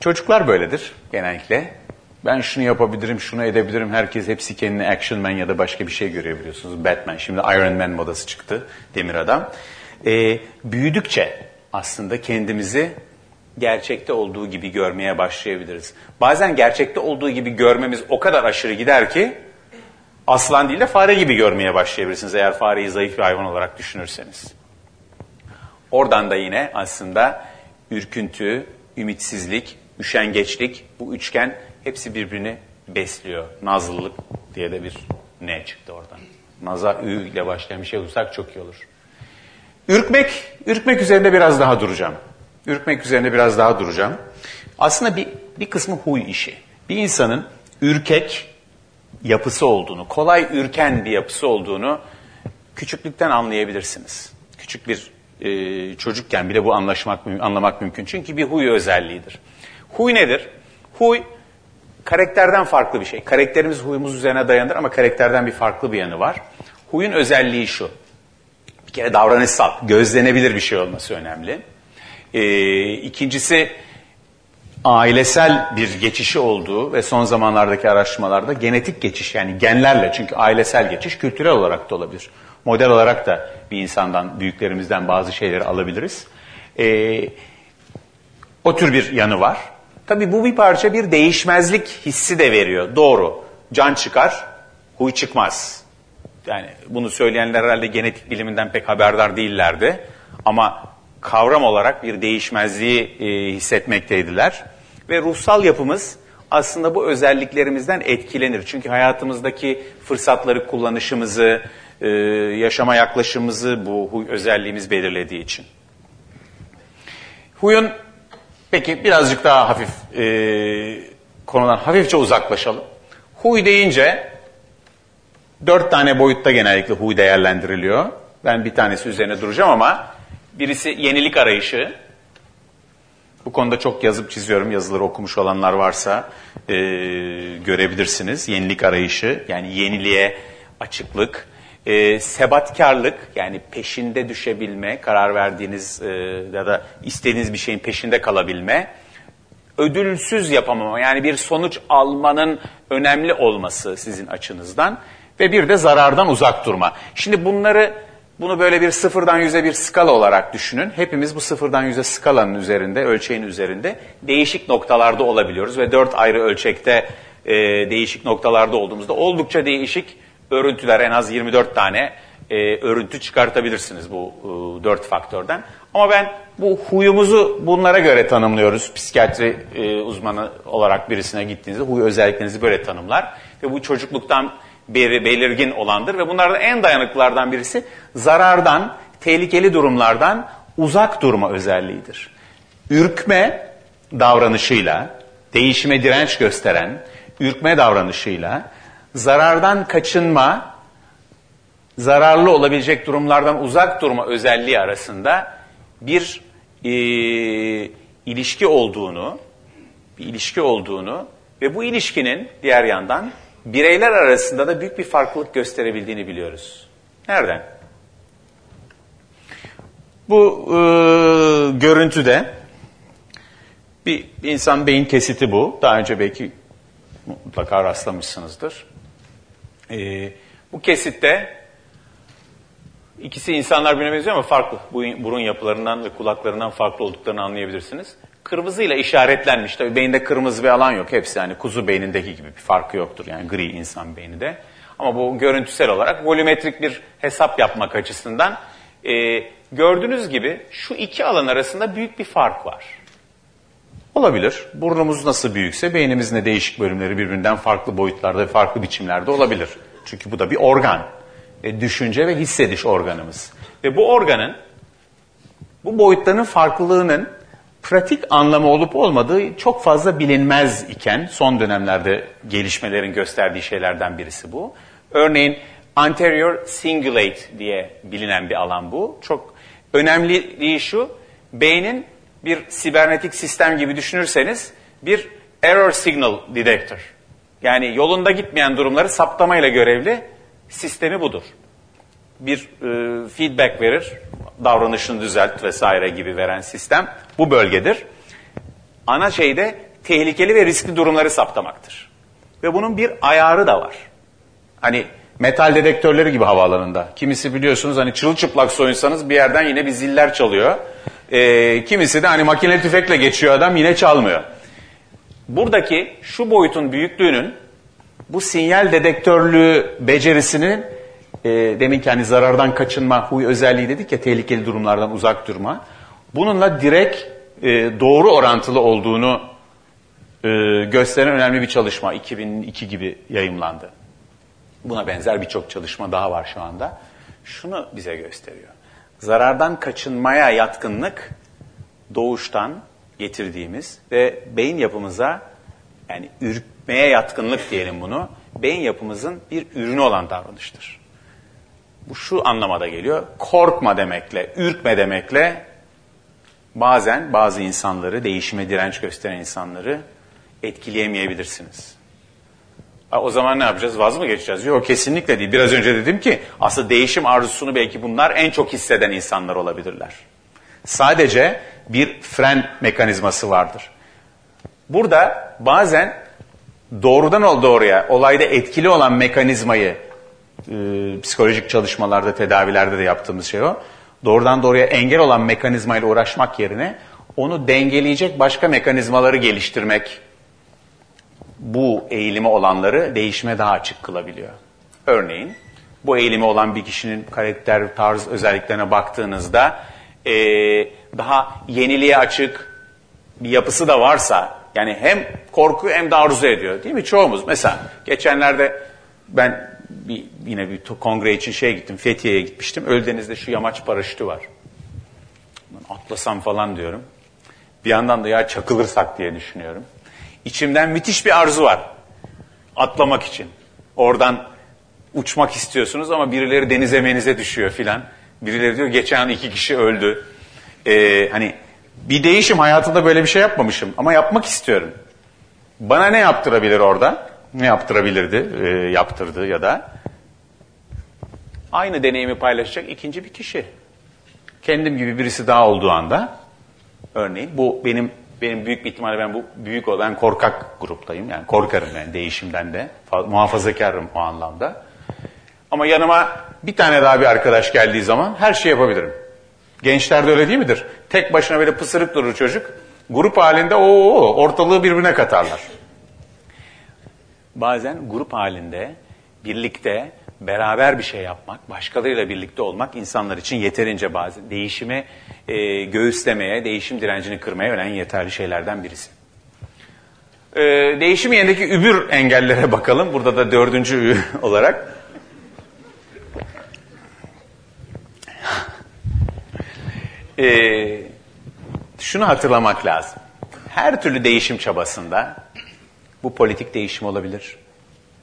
çocuklar böyledir genellikle. Ben şunu yapabilirim, şunu edebilirim. Herkes hepsi kendini Action Man ya da başka bir şey görüyor biliyorsunuz. Batman, şimdi Iron Man modası çıktı, Demir Adam. E, büyüdükçe aslında kendimizi gerçekte olduğu gibi görmeye başlayabiliriz. Bazen gerçekte olduğu gibi görmemiz o kadar aşırı gider ki aslan değil de fare gibi görmeye başlayabilirsiniz eğer fareyi zayıf bir hayvan olarak düşünürseniz. Oradan da yine aslında ürküntü, ümitsizlik, üşengeçlik bu üçgen hepsi birbirini besliyor. Nazlılık diye de bir ne çıktı oradan. Naza ü ile başlayan bir şey olursak çok iyi olur. Ürkmek, ürkmek üzerinde biraz daha duracağım. Ürkmek üzerine biraz daha duracağım. Aslında bir, bir kısmı huy işi. Bir insanın ürkek yapısı olduğunu, kolay ürken bir yapısı olduğunu küçüklükten anlayabilirsiniz. Küçük bir e, çocukken bile bu anlaşmak, anlamak mümkün. Çünkü bir huy özelliğidir. Huy nedir? Huy karakterden farklı bir şey. Karakterimiz huyumuz üzerine dayanır ama karakterden bir farklı bir yanı var. Huyun özelliği şu. Bir kere davranışsal, gözlenebilir bir şey olması önemli. Ee, ikincisi ailesel bir geçişi olduğu ve son zamanlardaki araştırmalarda genetik geçiş yani genlerle çünkü ailesel geçiş kültürel olarak da olabilir. Model olarak da bir insandan, büyüklerimizden bazı şeyleri alabiliriz. Ee, o tür bir yanı var. Tabii bu bir parça bir değişmezlik hissi de veriyor. Doğru. Can çıkar, huy çıkmaz. Yani bunu söyleyenler herhalde genetik biliminden pek haberdar değillerdi. Ama kavram olarak bir değişmezliği e, hissetmekteydiler. Ve ruhsal yapımız aslında bu özelliklerimizden etkilenir. Çünkü hayatımızdaki fırsatları kullanışımızı, e, yaşama yaklaşımımızı bu huy özelliğimiz belirlediği için. Huyun peki birazcık daha hafif e, konudan hafifçe uzaklaşalım. Huy deyince dört tane boyutta genellikle huy değerlendiriliyor. Ben bir tanesi üzerine duracağım ama Birisi yenilik arayışı. Bu konuda çok yazıp çiziyorum. Yazıları okumuş olanlar varsa e, görebilirsiniz. Yenilik arayışı yani yeniliğe açıklık. E, sebatkarlık yani peşinde düşebilme, karar verdiğiniz e, ya da istediğiniz bir şeyin peşinde kalabilme. Ödülsüz yapamama yani bir sonuç almanın önemli olması sizin açınızdan. Ve bir de zarardan uzak durma. Şimdi bunları bunu böyle bir sıfırdan yüze bir skala olarak düşünün. Hepimiz bu sıfırdan yüze skalanın üzerinde, ölçeğin üzerinde değişik noktalarda olabiliyoruz. Ve dört ayrı ölçekte e, değişik noktalarda olduğumuzda oldukça değişik örüntüler, en az 24 tane e, örüntü çıkartabilirsiniz bu e, dört faktörden. Ama ben bu huyumuzu bunlara göre tanımlıyoruz. Psikiyatri e, uzmanı olarak birisine gittiğinizde huy özelliklerinizi böyle tanımlar. Ve bu çocukluktan beri belirgin olandır. Ve bunlardan en dayanıklılardan birisi zarardan, tehlikeli durumlardan uzak durma özelliğidir. Ürkme davranışıyla, değişime direnç gösteren, ürkme davranışıyla, zarardan kaçınma, zararlı olabilecek durumlardan uzak durma özelliği arasında bir e, ilişki olduğunu, bir ilişki olduğunu ve bu ilişkinin diğer yandan bireyler arasında da büyük bir farklılık gösterebildiğini biliyoruz. Nereden? Bu e, görüntüde bir insan beyin kesiti bu. Daha önce belki mutlaka rastlamışsınızdır. E, bu kesitte ikisi insanlar birbirine benziyor ama farklı. Bu burun yapılarından ve kulaklarından farklı olduklarını anlayabilirsiniz. Kırmızıyla işaretlenmiş. Tabii beyinde kırmızı bir alan yok. Hepsi yani kuzu beynindeki gibi bir farkı yoktur. Yani gri insan beyni de. Ama bu görüntüsel olarak volümetrik bir hesap yapmak açısından e, gördüğünüz gibi şu iki alan arasında büyük bir fark var. Olabilir. Burnumuz nasıl büyükse beynimizin de değişik bölümleri birbirinden farklı boyutlarda ve farklı biçimlerde olabilir. Çünkü bu da bir organ. E, düşünce ve hissediş organımız. Ve bu organın bu boyutların farklılığının pratik anlamı olup olmadığı çok fazla bilinmez iken son dönemlerde gelişmelerin gösterdiği şeylerden birisi bu. Örneğin anterior cingulate diye bilinen bir alan bu. Çok önemliliği şu, beynin bir sibernetik sistem gibi düşünürseniz bir error signal detector. Yani yolunda gitmeyen durumları saptamayla görevli sistemi budur. Bir e, feedback verir, davranışını düzelt vesaire gibi veren sistem bu bölgedir. Ana şey de tehlikeli ve riskli durumları saptamaktır. Ve bunun bir ayarı da var. Hani metal dedektörleri gibi havaalanında. Kimisi biliyorsunuz hani çırılçıplak soyunsanız bir yerden yine bir ziller çalıyor. E, kimisi de hani makine tüfekle geçiyor adam yine çalmıyor. Buradaki şu boyutun büyüklüğünün bu sinyal dedektörlüğü becerisinin e, demin hani zarardan kaçınma huy özelliği dedik ya tehlikeli durumlardan uzak durma. Bununla direkt e, doğru orantılı olduğunu e, gösteren önemli bir çalışma 2002 gibi yayımlandı. Buna benzer birçok çalışma daha var şu anda. Şunu bize gösteriyor. Zarardan kaçınmaya yatkınlık doğuştan getirdiğimiz ve beyin yapımıza yani ürkmeye yatkınlık diyelim bunu, beyin yapımızın bir ürünü olan davranıştır. Bu şu anlamada geliyor. Korkma demekle, ürkme demekle bazen bazı insanları, değişime direnç gösteren insanları etkileyemeyebilirsiniz. O zaman ne yapacağız? Vaz mı geçeceğiz? Yok kesinlikle değil. Biraz önce dedim ki aslında değişim arzusunu belki bunlar en çok hisseden insanlar olabilirler. Sadece bir fren mekanizması vardır. Burada bazen doğrudan doğruya olayda etkili olan mekanizmayı e, psikolojik çalışmalarda, tedavilerde de yaptığımız şey o. Doğrudan doğruya engel olan mekanizmayla uğraşmak yerine onu dengeleyecek başka mekanizmaları geliştirmek bu eğilimi olanları değişime daha açık kılabiliyor. Örneğin bu eğilimi olan bir kişinin karakter, tarz özelliklerine baktığınızda e, daha yeniliğe açık bir yapısı da varsa yani hem korku hem de arzu ediyor değil mi çoğumuz? Mesela geçenlerde ben bir, yine bir kongre için şeye gittim Fethiye'ye gitmiştim. Ölüdeniz'de şu yamaç paraşütü var. Atlasam falan diyorum. Bir yandan da ya çakılırsak diye düşünüyorum. İçimden müthiş bir arzu var. Atlamak için. Oradan uçmak istiyorsunuz ama birileri denize menize düşüyor filan. Birileri diyor geçen iki kişi öldü. Ee, hani bir değişim hayatımda böyle bir şey yapmamışım ama yapmak istiyorum. Bana ne yaptırabilir orada? Ne yaptırabilirdi, e, yaptırdı ya da? Aynı deneyimi paylaşacak ikinci bir kişi. Kendim gibi birisi daha olduğu anda, örneğin bu benim benim büyük bir ihtimalle ben bu büyük o ben korkak gruptayım. Yani korkarım yani değişimden de. Muhafazakarım o anlamda. Ama yanıma bir tane daha bir arkadaş geldiği zaman her şey yapabilirim. Gençlerde öyle değil midir? Tek başına böyle pısırık durur çocuk. Grup halinde o ortalığı birbirine katarlar. Bazen grup halinde birlikte beraber bir şey yapmak, başkalarıyla birlikte olmak insanlar için yeterince bazı değişimi e, göğüslemeye, değişim direncini kırmaya ölen yeterli şeylerden birisi. E, değişim yerindeki übür engellere bakalım. Burada da dördüncü olarak. E, şunu hatırlamak lazım. Her türlü değişim çabasında bu politik değişim olabilir,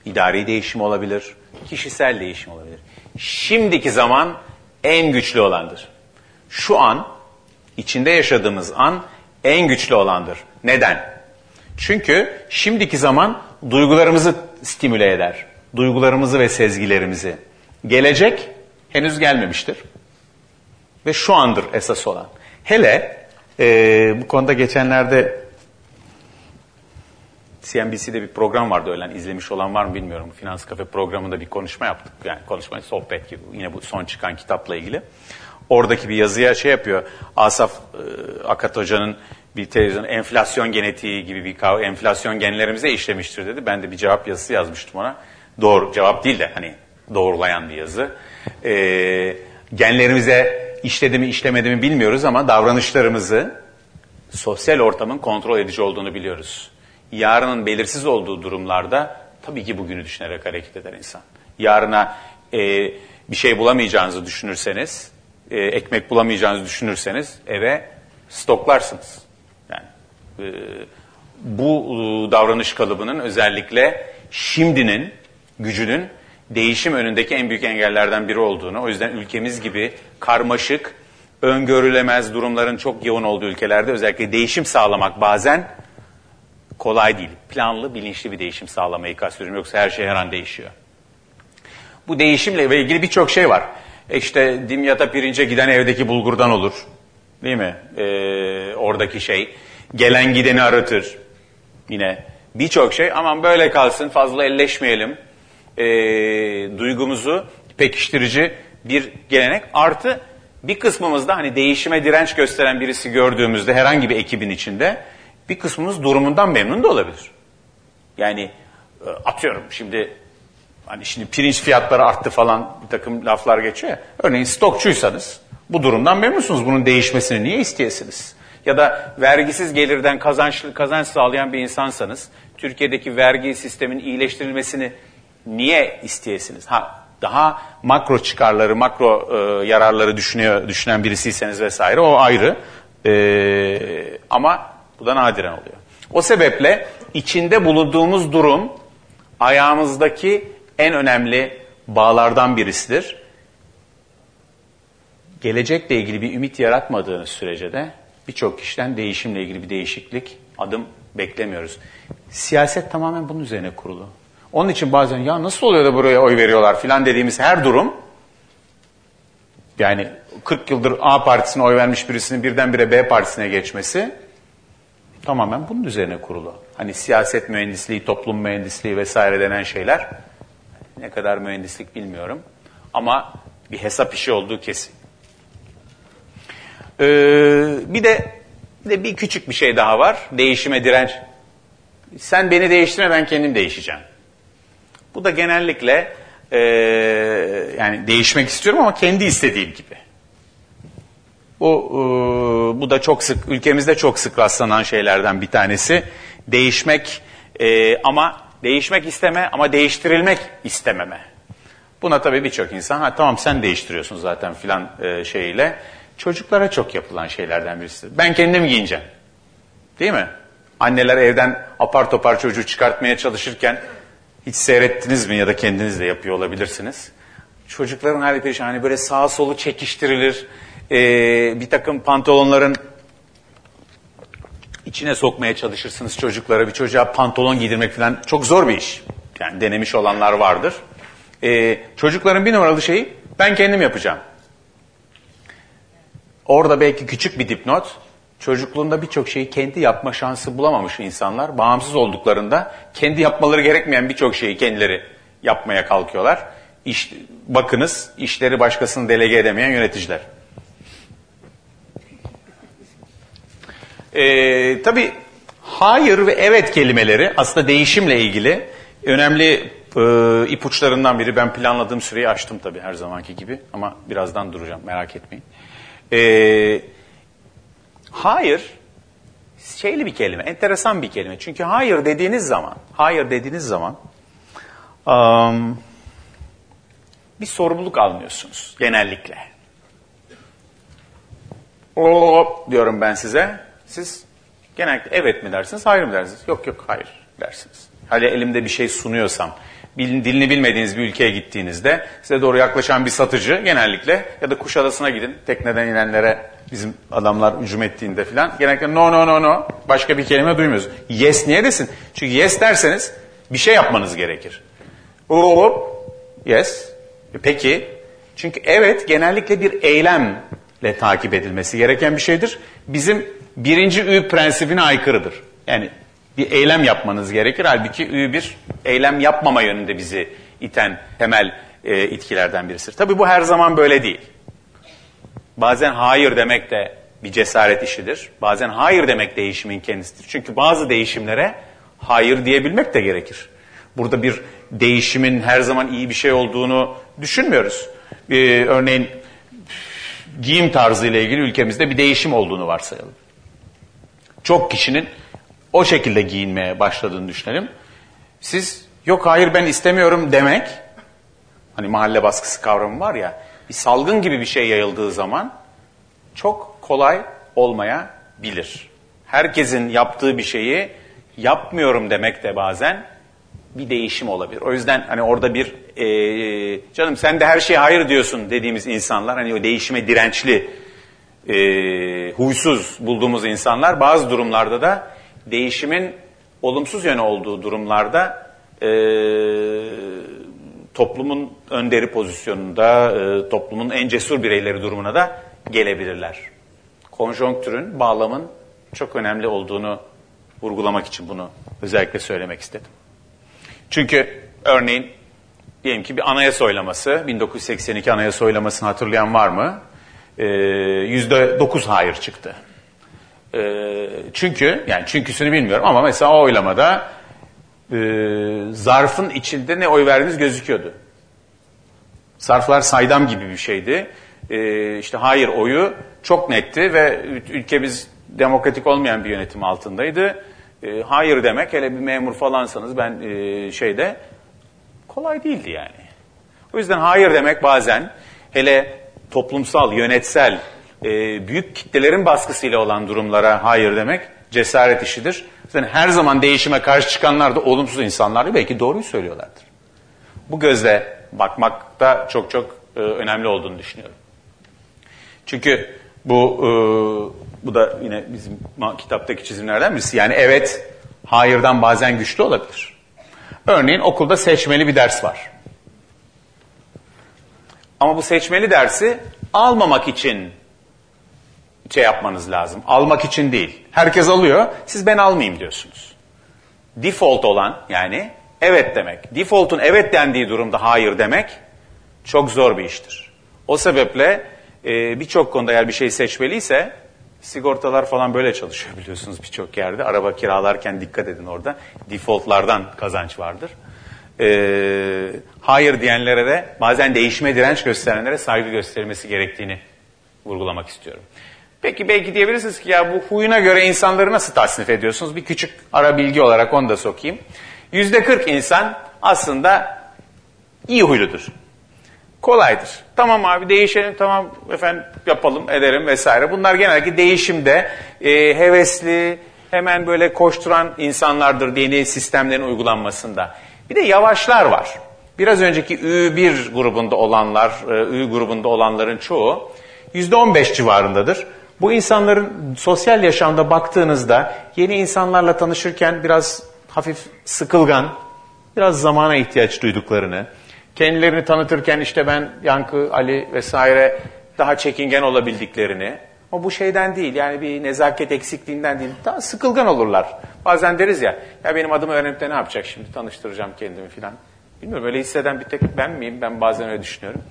idari değişim olabilir, kişisel değişim olabilir. Şimdiki zaman en güçlü olandır. Şu an, içinde yaşadığımız an en güçlü olandır. Neden? Çünkü şimdiki zaman duygularımızı stimüle eder. Duygularımızı ve sezgilerimizi. Gelecek henüz gelmemiştir. Ve şu andır esas olan. Hele e, bu konuda geçenlerde CNBC'de bir program vardı öğlen izlemiş olan var mı bilmiyorum. Finans Kafe programında bir konuşma yaptık. Yani konuşma, sohbet gibi. Yine bu son çıkan kitapla ilgili. Oradaki bir yazıya şey yapıyor. Asaf e, Akat Hoca'nın bir televizyon enflasyon genetiği gibi bir kavga, enflasyon genlerimize işlemiştir dedi. Ben de bir cevap yazısı yazmıştım ona. Doğru cevap değil de hani doğrulayan bir yazı. E, genlerimize işledi mi işlemedi mi bilmiyoruz ama davranışlarımızı sosyal ortamın kontrol edici olduğunu biliyoruz yarının belirsiz olduğu durumlarda tabii ki bugünü düşünerek hareket eder insan. Yarına e, bir şey bulamayacağınızı düşünürseniz, e, ekmek bulamayacağınızı düşünürseniz eve stoklarsınız. Yani e, bu e, davranış kalıbının özellikle şimdinin gücünün değişim önündeki en büyük engellerden biri olduğunu, o yüzden ülkemiz gibi karmaşık, öngörülemez durumların çok yoğun olduğu ülkelerde özellikle değişim sağlamak bazen kolay değil. Planlı, bilinçli bir değişim sağlamayı kastediyorum. Yoksa her şey her an değişiyor. Bu değişimle ilgili birçok şey var. E işte dimyata pirince giden evdeki bulgurdan olur. Değil mi? Ee, oradaki şey. Gelen gideni aratır. Yine birçok şey. Aman böyle kalsın fazla elleşmeyelim. Ee, duygumuzu pekiştirici bir gelenek. Artı bir kısmımızda hani değişime direnç gösteren birisi gördüğümüzde herhangi bir ekibin içinde bir kısmımız durumundan memnun da olabilir. Yani e, atıyorum şimdi hani şimdi pirinç fiyatları arttı falan bir takım laflar geçiyor. Örneğin stokçuysanız bu durumdan memnunsunuz. Bunun değişmesini niye isteyesiniz? Ya da vergisiz gelirden kazanç, kazanç sağlayan bir insansanız Türkiye'deki vergi sistemin iyileştirilmesini niye isteyesiniz? Ha daha makro çıkarları, makro e, yararları düşünüyor, düşünen birisiyseniz vesaire o ayrı. E, ama bu da nadiren oluyor. O sebeple içinde bulunduğumuz durum ayağımızdaki en önemli bağlardan birisidir. Gelecekle ilgili bir ümit yaratmadığınız sürece de birçok kişiden değişimle ilgili bir değişiklik adım beklemiyoruz. Siyaset tamamen bunun üzerine kurulu. Onun için bazen ya nasıl oluyor da buraya oy veriyorlar filan dediğimiz her durum yani 40 yıldır A partisine oy vermiş birisinin birdenbire B partisine geçmesi tamamen bunun üzerine kurulu. Hani siyaset mühendisliği, toplum mühendisliği vesaire denen şeyler ne kadar mühendislik bilmiyorum. Ama bir hesap işi olduğu kesin. Ee, bir de bir de bir küçük bir şey daha var. Değişime direnç. Sen beni değiştirme ben kendim değişeceğim. Bu da genellikle e, yani değişmek istiyorum ama kendi istediğim gibi. Bu, e, bu da çok sık, ülkemizde çok sık rastlanan şeylerden bir tanesi. Değişmek e, ama değişmek isteme ama değiştirilmek istememe. Buna tabii birçok insan, ha tamam sen değiştiriyorsun zaten filan e, şeyiyle. Çocuklara çok yapılan şeylerden birisi. Ben kendim giyineceğim. Değil mi? Anneler evden apar topar çocuğu çıkartmaya çalışırken hiç seyrettiniz mi ya da kendiniz de yapıyor olabilirsiniz. Çocukların haleti hani böyle sağa solu çekiştirilir e, bir takım pantolonların içine sokmaya çalışırsınız çocuklara. Bir çocuğa pantolon giydirmek falan çok zor bir iş. Yani denemiş olanlar vardır. E, çocukların bir numaralı şeyi ben kendim yapacağım. Orada belki küçük bir dipnot. Çocukluğunda birçok şeyi kendi yapma şansı bulamamış insanlar. Bağımsız olduklarında kendi yapmaları gerekmeyen birçok şeyi kendileri yapmaya kalkıyorlar. İş, bakınız işleri başkasını delege edemeyen yöneticiler. Ee, tabii hayır ve evet kelimeleri aslında değişimle ilgili önemli e, ipuçlarından biri. Ben planladığım süreyi aştım tabii her zamanki gibi. Ama birazdan duracağım merak etmeyin. E, hayır şeyli bir kelime, enteresan bir kelime. Çünkü hayır dediğiniz zaman, hayır dediğiniz zaman um, bir sorumluluk almıyorsunuz genellikle. O diyorum ben size. Siz genellikle evet mi dersiniz, hayır mı dersiniz? Yok yok hayır dersiniz. Hani elimde bir şey sunuyorsam, dilini bilmediğiniz bir ülkeye gittiğinizde size doğru yaklaşan bir satıcı genellikle ya da Kuşadası'na gidin tekneden inenlere bizim adamlar hücum ettiğinde filan genellikle no no no no başka bir kelime duymuyoruz. Yes niye desin? Çünkü yes derseniz bir şey yapmanız gerekir. Yes. E peki. Çünkü evet genellikle bir eylemle takip edilmesi gereken bir şeydir. Bizim birinci ü prensibine aykırıdır. Yani bir eylem yapmanız gerekir. Halbuki ü bir eylem yapmama yönünde bizi iten temel e, itkilerden birisidir. Tabii bu her zaman böyle değil. Bazen hayır demek de bir cesaret işidir. Bazen hayır demek değişimin kendisidir. Çünkü bazı değişimlere hayır diyebilmek de gerekir. Burada bir değişimin her zaman iyi bir şey olduğunu düşünmüyoruz. Ee, örneğin giyim tarzı ile ilgili ülkemizde bir değişim olduğunu varsayalım. Çok kişinin o şekilde giyinmeye başladığını düşünelim. Siz yok hayır ben istemiyorum demek hani mahalle baskısı kavramı var ya bir salgın gibi bir şey yayıldığı zaman çok kolay olmayabilir. Herkesin yaptığı bir şeyi yapmıyorum demek de bazen bir değişim olabilir. O yüzden hani orada bir e, canım sen de her şeye hayır diyorsun dediğimiz insanlar hani o değişime dirençli e, huysuz bulduğumuz insanlar bazı durumlarda da değişimin olumsuz yönü olduğu durumlarda e, toplumun önderi pozisyonunda, e, toplumun en cesur bireyleri durumuna da gelebilirler. Konjonktürün, bağlamın çok önemli olduğunu vurgulamak için bunu özellikle söylemek istedim. Çünkü örneğin diyelim ki bir anayasa oylaması, 1982 anayasa oylamasını hatırlayan var mı? Ee, yüzde dokuz hayır çıktı. Ee, çünkü, yani çünküsünü bilmiyorum ama mesela o oylamada e, zarfın içinde ne oy verdiğiniz gözüküyordu. Zarflar saydam gibi bir şeydi. E, işte hayır oyu çok netti ve ülkemiz demokratik olmayan bir yönetim altındaydı. E, hayır demek hele bir memur falansanız ben e, şeyde kolay değildi yani. O yüzden hayır demek bazen hele toplumsal, yönetsel, e, büyük kitlelerin baskısıyla olan durumlara hayır demek cesaret işidir. Zaten her zaman değişime karşı çıkanlar da olumsuz insanlar belki doğruyu söylüyorlardır. Bu gözle bakmak da çok çok e, önemli olduğunu düşünüyorum. Çünkü bu e, bu da yine bizim kitaptaki çizimlerden birisi. Yani evet, hayırdan bazen güçlü olabilir. Örneğin okulda seçmeli bir ders var. Ama bu seçmeli dersi almamak için şey yapmanız lazım. Almak için değil. Herkes alıyor. Siz ben almayayım diyorsunuz. Default olan yani evet demek. Default'un evet dendiği durumda hayır demek çok zor bir iştir. O sebeple e, birçok konuda eğer bir şey seçmeliyse sigortalar falan böyle çalışıyor biliyorsunuz birçok yerde. Araba kiralarken dikkat edin orada. Defaultlardan kazanç vardır. E, hayır diyenlere de bazen değişime direnç gösterenlere saygı gösterilmesi gerektiğini vurgulamak istiyorum. Peki belki diyebilirsiniz ki ya bu huyuna göre insanları nasıl tasnif ediyorsunuz? Bir küçük ara bilgi olarak onu da sokayım. Yüzde kırk insan aslında iyi huyludur. Kolaydır. Tamam abi değişelim tamam efendim yapalım ederim vesaire. Bunlar genellikle değişimde e, hevesli hemen böyle koşturan insanlardır yeni sistemlerin uygulanmasında. Bir de yavaşlar var. Biraz önceki Ü1 grubunda olanlar, Ü grubunda olanların çoğu %15 civarındadır. Bu insanların sosyal yaşamda baktığınızda yeni insanlarla tanışırken biraz hafif sıkılgan, biraz zamana ihtiyaç duyduklarını, kendilerini tanıtırken işte ben Yankı, Ali vesaire daha çekingen olabildiklerini, ama bu şeyden değil yani bir nezaket eksikliğinden değil, daha sıkılgan olurlar. Bazen deriz ya, ya benim adımı öğrenip de ne yapacak şimdi tanıştıracağım kendimi filan. Bilmiyorum öyle hisseden bir tek ben miyim? Ben bazen öyle düşünüyorum.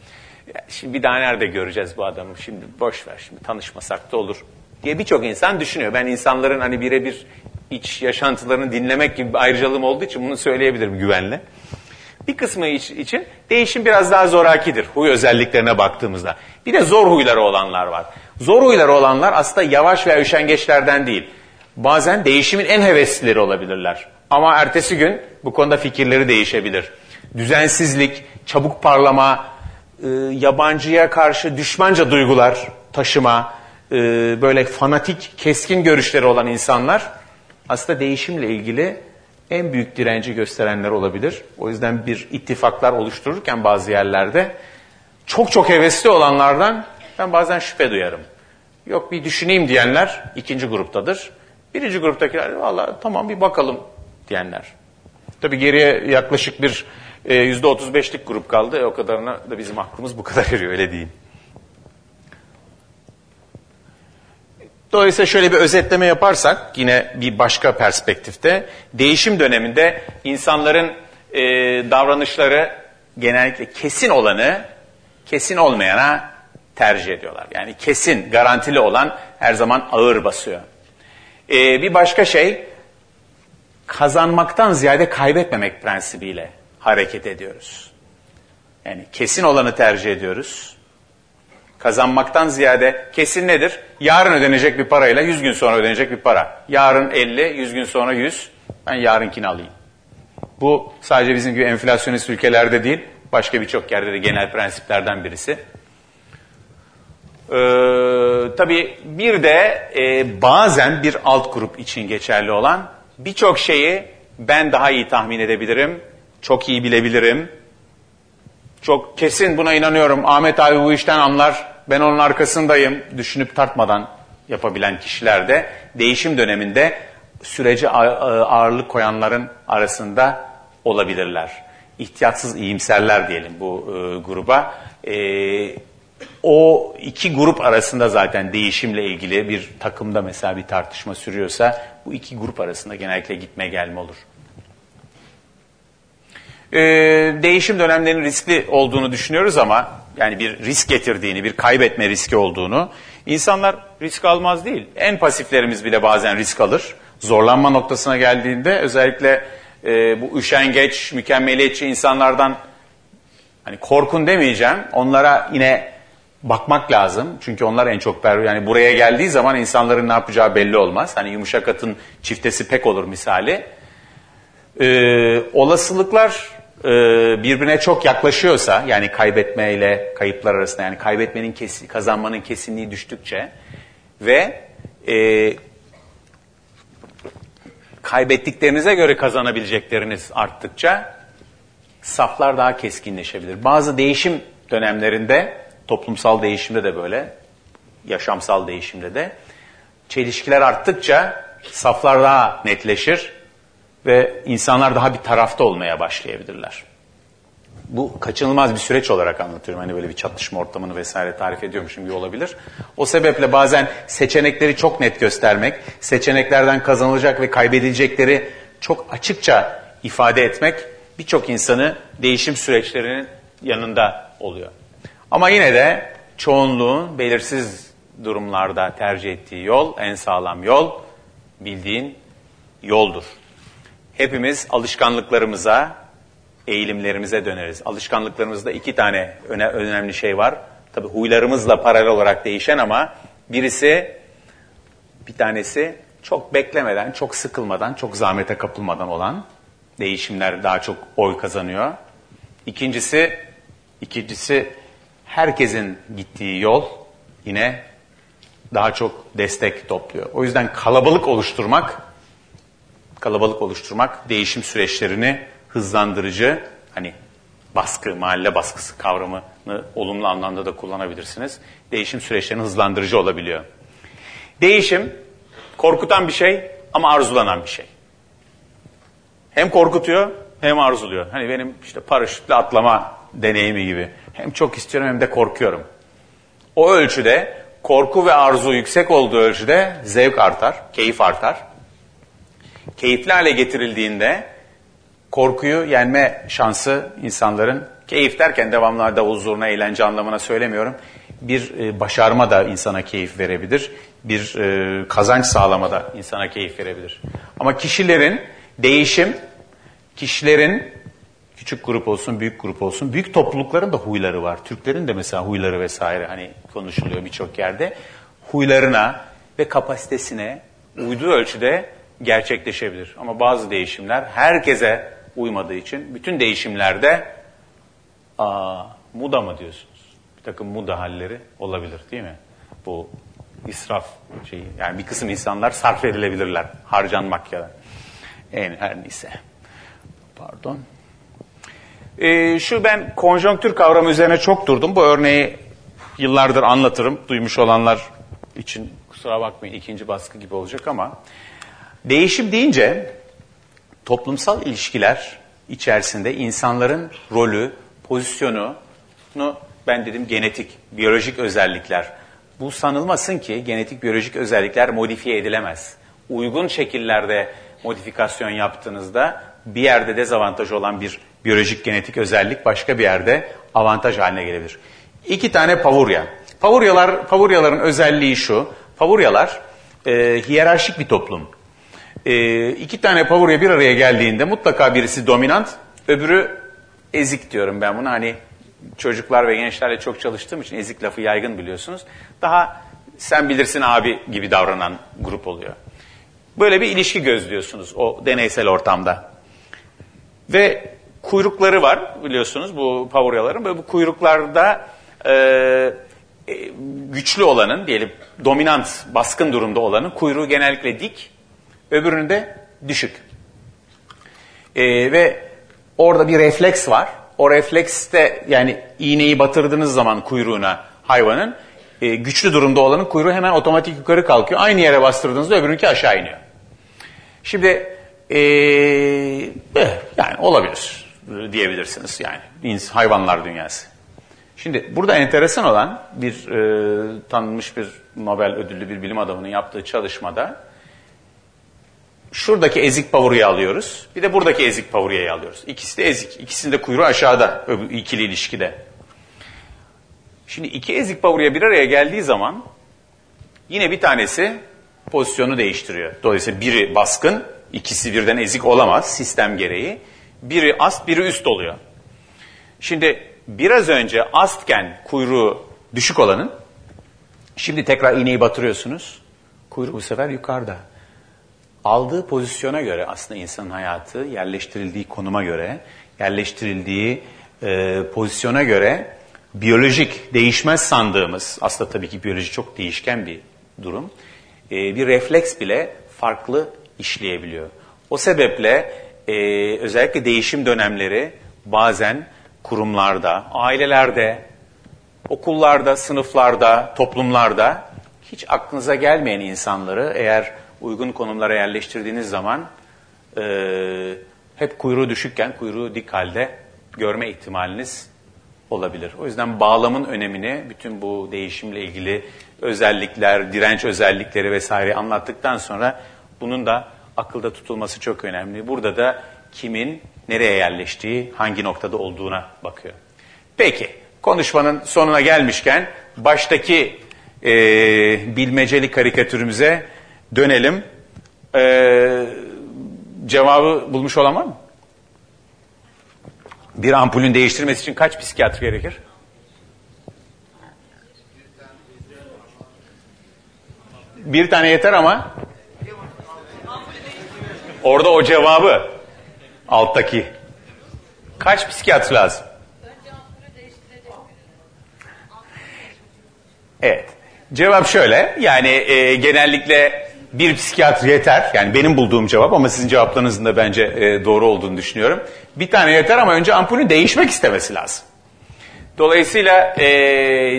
Şimdi bir daha nerede göreceğiz bu adamı? Şimdi boş ver şimdi tanışmasak da olur diye birçok insan düşünüyor. Ben insanların hani birebir iç yaşantılarını dinlemek gibi bir ayrıcalığım olduğu için bunu söyleyebilirim güvenle. Bir kısmı için değişim biraz daha zorakidir huy özelliklerine baktığımızda. Bir de zor huyları olanlar var. Zor huyları olanlar aslında yavaş veya üşengeçlerden değil. Bazen değişimin en heveslileri olabilirler. Ama ertesi gün bu konuda fikirleri değişebilir. Düzensizlik, çabuk parlama, e, yabancıya karşı düşmanca duygular taşıma, e, böyle fanatik, keskin görüşleri olan insanlar aslında değişimle ilgili en büyük direnci gösterenler olabilir. O yüzden bir ittifaklar oluştururken bazı yerlerde çok çok hevesli olanlardan ben bazen şüphe duyarım. Yok bir düşüneyim diyenler ikinci gruptadır. Birinci gruptakiler valla tamam bir bakalım diyenler. Tabii geriye yaklaşık bir e, yüzde otuz beşlik grup kaldı. E, o kadarına da bizim aklımız bu kadar veriyor öyle diyeyim. Dolayısıyla şöyle bir özetleme yaparsak yine bir başka perspektifte değişim döneminde insanların e, davranışları genellikle kesin olanı kesin olmayana tercih ediyorlar. Yani kesin, garantili olan her zaman ağır basıyor. E, bir başka şey kazanmaktan ziyade kaybetmemek prensibiyle hareket ediyoruz. Yani kesin olanı tercih ediyoruz. Kazanmaktan ziyade kesin nedir? Yarın ödenecek bir parayla 100 gün sonra ödenecek bir para. Yarın 50, 100 gün sonra 100. Ben yarınkini alayım. Bu sadece bizim gibi enflasyonist ülkelerde değil, başka birçok yerde de genel prensiplerden birisi. Ee, tabii bir de e, bazen bir alt grup için geçerli olan birçok şeyi ben daha iyi tahmin edebilirim, çok iyi bilebilirim, çok kesin buna inanıyorum. Ahmet abi bu işten anlar, ben onun arkasındayım düşünüp tartmadan yapabilen kişiler de değişim döneminde sürece ağırlık koyanların arasında olabilirler. İhtiyatsız iyimserler diyelim bu e, gruba. E, o iki grup arasında zaten değişimle ilgili bir takımda mesela bir tartışma sürüyorsa bu iki grup arasında genellikle gitme gelme olur. Ee, değişim dönemlerinin riskli olduğunu düşünüyoruz ama yani bir risk getirdiğini, bir kaybetme riski olduğunu insanlar risk almaz değil. En pasiflerimiz bile bazen risk alır. Zorlanma noktasına geldiğinde özellikle e, bu üşengeç, mükemmeliyetçi insanlardan hani korkun demeyeceğim. Onlara yine bakmak lazım. Çünkü onlar en çok per yani buraya geldiği zaman insanların ne yapacağı belli olmaz. Hani yumuşak atın çiftesi pek olur misali. Ee, olasılıklar e, birbirine çok yaklaşıyorsa yani kaybetme ile kayıplar arasında yani kaybetmenin kesin, kazanmanın kesinliği düştükçe ve e, kaybettiklerinize göre kazanabilecekleriniz arttıkça saflar daha keskinleşebilir. Bazı değişim dönemlerinde toplumsal değişimde de böyle yaşamsal değişimde de çelişkiler arttıkça saflar daha netleşir ve insanlar daha bir tarafta olmaya başlayabilirler. Bu kaçınılmaz bir süreç olarak anlatıyorum. Hani böyle bir çatışma ortamını vesaire tarif ediyormuşum gibi olabilir. O sebeple bazen seçenekleri çok net göstermek, seçeneklerden kazanılacak ve kaybedilecekleri çok açıkça ifade etmek birçok insanı değişim süreçlerinin yanında oluyor. Ama yine de çoğunluğun belirsiz durumlarda tercih ettiği yol en sağlam yol bildiğin yoldur hepimiz alışkanlıklarımıza, eğilimlerimize döneriz. Alışkanlıklarımızda iki tane öne, önemli şey var. Tabi huylarımızla paralel olarak değişen ama birisi, bir tanesi çok beklemeden, çok sıkılmadan, çok zahmete kapılmadan olan değişimler daha çok oy kazanıyor. İkincisi, ikincisi herkesin gittiği yol yine daha çok destek topluyor. O yüzden kalabalık oluşturmak kalabalık oluşturmak değişim süreçlerini hızlandırıcı, hani baskı, mahalle baskısı kavramını olumlu anlamda da kullanabilirsiniz. Değişim süreçlerini hızlandırıcı olabiliyor. Değişim korkutan bir şey ama arzulanan bir şey. Hem korkutuyor hem arzuluyor. Hani benim işte paraşütle atlama deneyimi gibi. Hem çok istiyorum hem de korkuyorum. O ölçüde korku ve arzu yüksek olduğu ölçüde zevk artar, keyif artar keyifli hale getirildiğinde korkuyu yenme şansı insanların keyif derken devamlı davul zurna eğlence anlamına söylemiyorum. Bir e, başarma da insana keyif verebilir. Bir e, kazanç sağlama da insana keyif verebilir. Ama kişilerin değişim, kişilerin Küçük grup olsun, büyük grup olsun. Büyük toplulukların da huyları var. Türklerin de mesela huyları vesaire hani konuşuluyor birçok yerde. Huylarına ve kapasitesine uyduğu ölçüde gerçekleşebilir. Ama bazı değişimler herkese uymadığı için bütün değişimlerde aa, muda mı diyorsunuz? Bir takım muda halleri olabilir değil mi? Bu israf şeyi. Yani bir kısım insanlar sarf edilebilirler. Harcanmak ya da. En her neyse. Pardon. Ee, şu ben konjonktür kavramı üzerine çok durdum. Bu örneği yıllardır anlatırım. Duymuş olanlar için kusura bakmayın ikinci baskı gibi olacak ama değişim deyince toplumsal ilişkiler içerisinde insanların rolü, pozisyonu ben dedim genetik, biyolojik özellikler. Bu sanılmasın ki genetik biyolojik özellikler modifiye edilemez. Uygun şekillerde modifikasyon yaptığınızda bir yerde dezavantaj olan bir biyolojik genetik özellik başka bir yerde avantaj haline gelebilir. İki tane pavurya. Pavuryalar, pavuryaların özelliği şu. Pavuryalar e, hiyerarşik bir toplum. E, iki tane pavurya bir araya geldiğinde mutlaka birisi dominant, öbürü ezik diyorum ben buna. Hani çocuklar ve gençlerle çok çalıştığım için ezik lafı yaygın biliyorsunuz. Daha sen bilirsin abi gibi davranan grup oluyor. Böyle bir ilişki gözlüyorsunuz o deneysel ortamda. Ve kuyrukları var biliyorsunuz bu pavoryaların. Böyle bu kuyruklarda e, e, güçlü olanın diyelim dominant baskın durumda olanın kuyruğu genellikle dik öbürünün de düşük. E, ve orada bir refleks var. O reflekste yani iğneyi batırdığınız zaman kuyruğuna hayvanın e, güçlü durumda olanın kuyruğu hemen otomatik yukarı kalkıyor. Aynı yere bastırdığınızda öbürünki aşağı iniyor. Şimdi e, yani olabilir diyebilirsiniz yani hayvanlar dünyası. Şimdi burada enteresan olan bir e, tanınmış bir Nobel ödüllü bir bilim adamının yaptığı çalışmada şuradaki ezik pavuruyu alıyoruz. Bir de buradaki ezik pavuruyu alıyoruz. İkisi de ezik. İkisinde kuyruğu aşağıda ikili ilişkide. Şimdi iki ezik pavuruya bir araya geldiği zaman yine bir tanesi pozisyonu değiştiriyor. Dolayısıyla biri baskın, ikisi birden ezik olamaz sistem gereği. Biri ast, biri üst oluyor. Şimdi biraz önce astken kuyruğu düşük olanın, şimdi tekrar iğneyi batırıyorsunuz. Kuyruğu bu sefer yukarıda. Aldığı pozisyona göre aslında insanın hayatı yerleştirildiği konuma göre, yerleştirildiği e, pozisyona göre biyolojik değişmez sandığımız, aslında tabii ki biyoloji çok değişken bir durum, e, bir refleks bile farklı işleyebiliyor. O sebeple e, özellikle değişim dönemleri bazen kurumlarda, ailelerde, okullarda, sınıflarda, toplumlarda hiç aklınıza gelmeyen insanları eğer uygun konumlara yerleştirdiğiniz zaman e, hep kuyruğu düşükken kuyruğu dik halde görme ihtimaliniz olabilir. O yüzden bağlamın önemini bütün bu değişimle ilgili özellikler, direnç özellikleri vesaire anlattıktan sonra bunun da akılda tutulması çok önemli. Burada da kimin nereye yerleştiği, hangi noktada olduğuna bakıyor. Peki, konuşmanın sonuna gelmişken baştaki e, bilmeceli karikatürümüze dönelim. E, cevabı bulmuş olan var mı? Bir ampulün değiştirmesi için kaç psikiyatr gerekir? Bir tane yeter ama orada o cevabı alttaki. Kaç psikiyatr lazım? Evet. Cevap şöyle. Yani e, genellikle bir psikiyatr yeter. Yani benim bulduğum cevap ama sizin cevaplarınızın da bence e, doğru olduğunu düşünüyorum. Bir tane yeter ama önce ampulün değişmek istemesi lazım. Dolayısıyla e,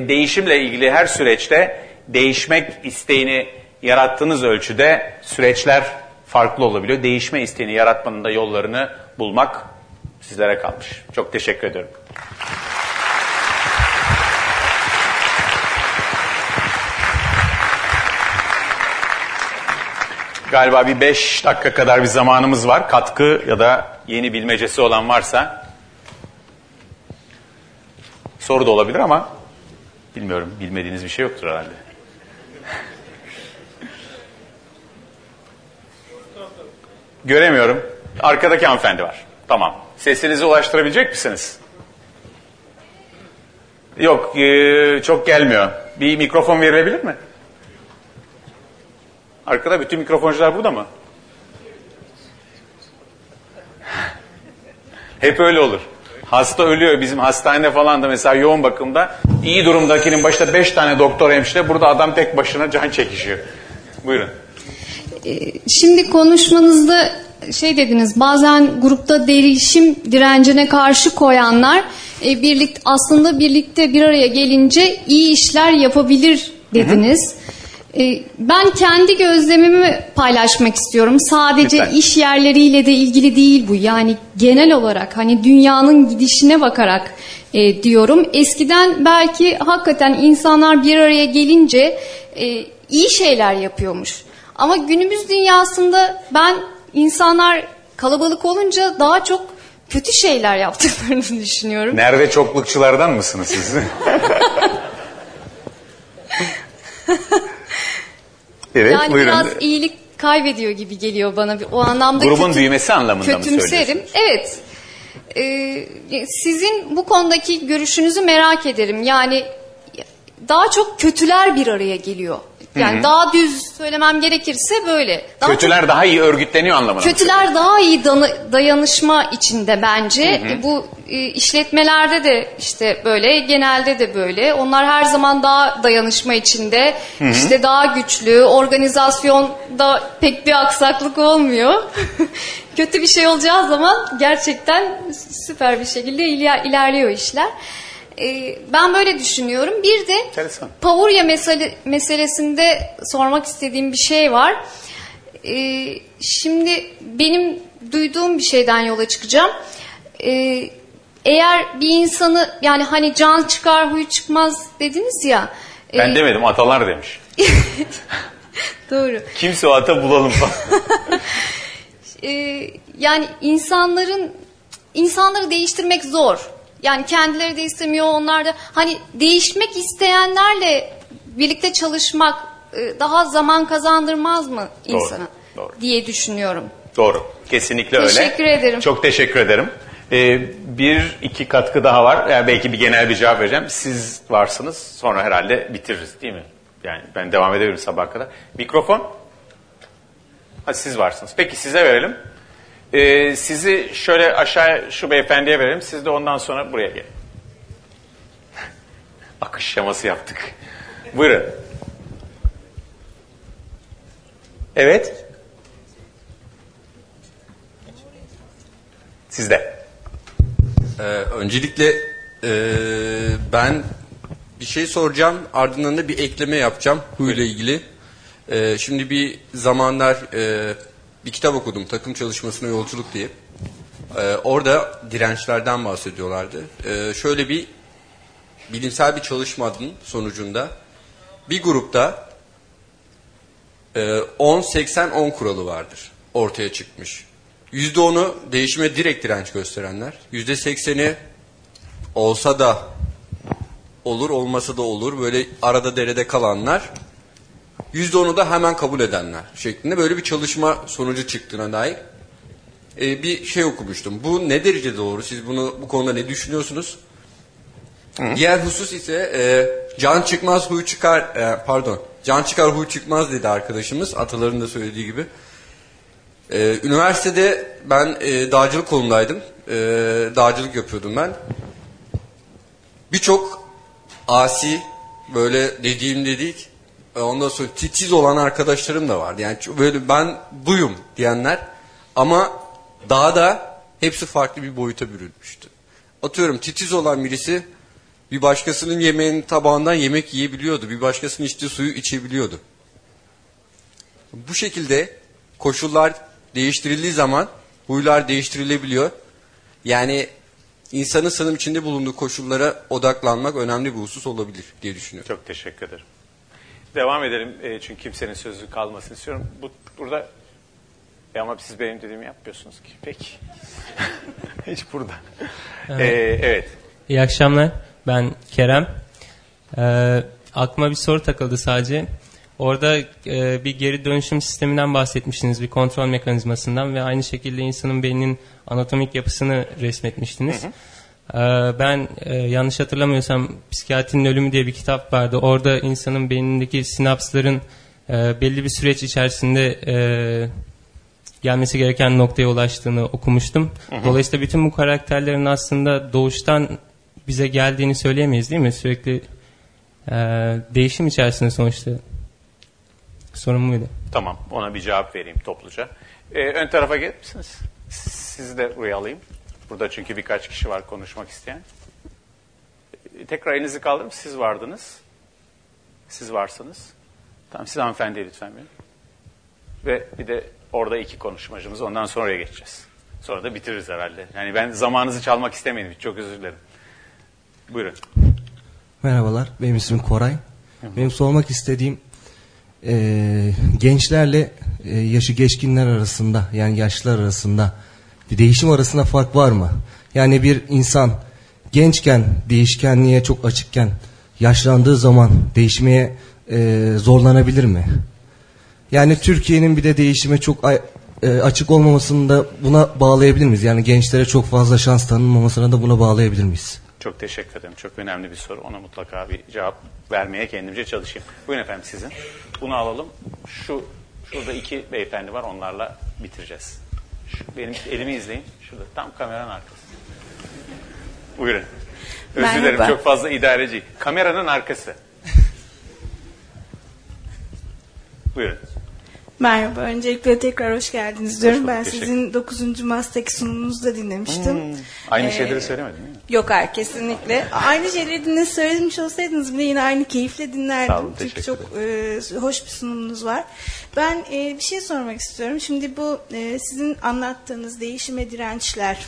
değişimle ilgili her süreçte değişmek isteğini yarattığınız ölçüde süreçler farklı olabiliyor. Değişme isteğini yaratmanın da yollarını bulmak sizlere kalmış. Çok teşekkür ederim. Galiba bir beş dakika kadar bir zamanımız var. Katkı ya da yeni bilmecesi olan varsa soru da olabilir ama bilmiyorum bilmediğiniz bir şey yoktur herhalde. Göremiyorum. Arkadaki hanımefendi var. Tamam. Sesinizi ulaştırabilecek misiniz? Yok, e, çok gelmiyor. Bir mikrofon verilebilir mi? Arkada bütün mikrofoncular burada mı? Hep öyle olur. Hasta ölüyor bizim hastanede falan da mesela yoğun bakımda iyi durumdakinin başında beş tane doktor hemşire burada adam tek başına can çekişiyor. Buyurun. Ee, şimdi konuşmanızda şey dediniz bazen grupta değişim direncine karşı koyanlar e, birlikte aslında birlikte bir araya gelince iyi işler yapabilir dediniz. E, ben kendi gözlemimi paylaşmak istiyorum. Sadece Lütfen. iş yerleriyle de ilgili değil bu. Yani genel olarak hani dünyanın gidişine bakarak e, diyorum. Eskiden belki hakikaten insanlar bir araya gelince e, iyi şeyler yapıyormuş. Ama günümüz dünyasında ben insanlar kalabalık olunca daha çok kötü şeyler yaptıklarını düşünüyorum. Nerede çoklukçulardan mısınız siz? evet yani buyurun. biraz iyilik kaybediyor gibi geliyor bana. O anlamda Grubun kötü- büyümesi anlamında mı kötümserim. söylüyorsunuz? Evet. Ee, sizin bu konudaki görüşünüzü merak ederim. Yani daha çok kötüler bir araya geliyor. Yani daha düz söylemem gerekirse böyle. Daha çok Kötüler daha iyi örgütleniyor anlamında. mı Kötüler daha iyi dayanışma içinde bence. E, Bu e, işletmelerde de işte böyle, genelde de böyle. Onlar her zaman daha dayanışma içinde, işte daha güçlü, organizasyonda pek bir aksaklık olmuyor. Kötü bir şey olacağı zaman gerçekten süper bir şekilde iler- ilerliyor işler. E, Ben böyle düşünüyorum. Bir de Enteresan. Pavurya mesele, meselesinde sormak istediğim bir şey var. Ee, şimdi benim duyduğum bir şeyden yola çıkacağım. Ee, eğer bir insanı yani hani can çıkar huy çıkmaz dediniz ya. e, Ben demedim atalar demiş. Doğru. Kimse o ata bulalım falan. Ee, yani insanların insanları değiştirmek zor. Yani kendileri de istemiyor onlar da hani değişmek isteyenlerle birlikte çalışmak e, daha zaman kazandırmaz mı Doğru, insana doğru. diye düşünüyorum. Doğru. Kesinlikle öyle. Teşekkür ederim. Çok teşekkür ederim. Ee, bir iki katkı daha var. Yani belki bir genel bir cevap vereceğim. Siz varsınız. Sonra herhalde bitiririz değil mi? Yani ben devam edebilirim sabaha kadar. Mikrofon. Ha, siz varsınız. Peki size verelim. Ee, sizi şöyle aşağı şu beyefendiye verelim. Siz de ondan sonra buraya gelin. Akış şeması yaptık. Buyurun. Evet. Sizde. Ee, öncelikle ee, ben bir şey soracağım ardından da bir ekleme yapacağım huyla ilgili. Ee, şimdi bir zamanlar ee, bir kitap okudum takım çalışmasına yolculuk diye. Ee, orada dirençlerden bahsediyorlardı. Ee, şöyle bir bilimsel bir çalışmanın sonucunda bir grupta ee, 10-80-10 kuralı vardır. Ortaya çıkmış. %10'u değişime direkt direnç gösterenler. %80'i olsa da olur olmasa da olur. Böyle arada derede kalanlar. %10'u da hemen kabul edenler şeklinde böyle bir çalışma sonucu çıktığına dair ee, bir şey okumuştum. Bu ne derece doğru? Siz bunu bu konuda ne düşünüyorsunuz? Diğer husus ise e, can çıkmaz huy çıkar e, pardon can çıkar huy çıkmaz dedi arkadaşımız ataların da söylediği gibi. E, üniversitede ben e, dağcılık kolundaydım. E, dağcılık yapıyordum ben. Birçok asi böyle dediğim dedik e, ondan sonra titiz olan arkadaşlarım da vardı. Yani böyle ben buyum diyenler ama daha da hepsi farklı bir boyuta bürünmüştü. Atıyorum titiz olan birisi bir başkasının yemeğinin tabağından yemek yiyebiliyordu. Bir başkasının içtiği suyu içebiliyordu. Bu şekilde koşullar değiştirildiği zaman huylar değiştirilebiliyor. Yani insanın sanım içinde bulunduğu koşullara odaklanmak önemli bir husus olabilir diye düşünüyorum. Çok teşekkür ederim. Devam edelim e, çünkü kimsenin sözü kalmasını istiyorum. Bu burada e ama siz benim dediğimi yapmıyorsunuz ki. Peki. Hiç burada. Evet. evet. İyi akşamlar. Ben Kerem. Ee, aklıma bir soru takıldı sadece. Orada e, bir geri dönüşüm sisteminden bahsetmiştiniz, bir kontrol mekanizmasından ve aynı şekilde insanın beyninin anatomik yapısını resmetmiştiniz. Hı hı. E, ben e, yanlış hatırlamıyorsam Psikiyatrinin Ölümü diye bir kitap vardı. Orada insanın beynindeki sinapsların e, belli bir süreç içerisinde e, gelmesi gereken noktaya ulaştığını okumuştum. Hı hı. Dolayısıyla bütün bu karakterlerin aslında doğuştan bize geldiğini söyleyemeyiz değil mi? Sürekli e, değişim içerisinde sonuçta. Sorun buydu. Tamam ona bir cevap vereyim topluca. Ee, ön tarafa gelir misiniz? Sizi de buraya alayım. Burada çünkü birkaç kişi var konuşmak isteyen. Ee, tekrar elinizi kaldırın. Siz vardınız. Siz varsınız. Tamam siz hanımefendi lütfen benim. Ve bir de orada iki konuşmacımız. Ondan sonra oraya geçeceğiz. Sonra da bitiririz herhalde. Yani ben zamanınızı çalmak istemedim. Çok özür dilerim. Buyurun. Merhabalar. Benim ismim Koray. Hı hı. Benim sormak istediğim e, gençlerle e, yaşı geçkinler arasında yani yaşlılar arasında bir değişim arasında fark var mı? Yani bir insan gençken değişkenliğe çok açıkken yaşlandığı zaman değişmeye e, zorlanabilir mi? Yani Türkiye'nin bir de değişime çok e, açık olmamasını da buna bağlayabilir miyiz? Yani gençlere çok fazla şans tanınmamasına da buna bağlayabilir miyiz? Çok teşekkür ederim. Çok önemli bir soru. Ona mutlaka bir cevap vermeye kendimce çalışayım. Buyurun efendim sizin. Bunu alalım. Şu Şurada iki beyefendi var. Onlarla bitireceğiz. Şu, benim elimi izleyin. Şurada tam kameranın arkası. Buyurun. Özür Merhaba. dilerim çok fazla idareci. Kameranın arkası. Buyurun. Merhaba, öncelikle tekrar hoş geldiniz diyorum. Hoş ben sizin 9. Mastaki sunumunuzu da dinlemiştim. Hmm, aynı ee, şeyleri söylemedin mi? Yok hayır, kesinlikle. aynı şeyleri dinle söylemiş olsaydınız bile yine aynı keyifle dinlerdim. Olun, Çünkü çok e, hoş bir sunumunuz var. Ben e, bir şey sormak istiyorum. Şimdi bu e, sizin anlattığınız değişime dirençler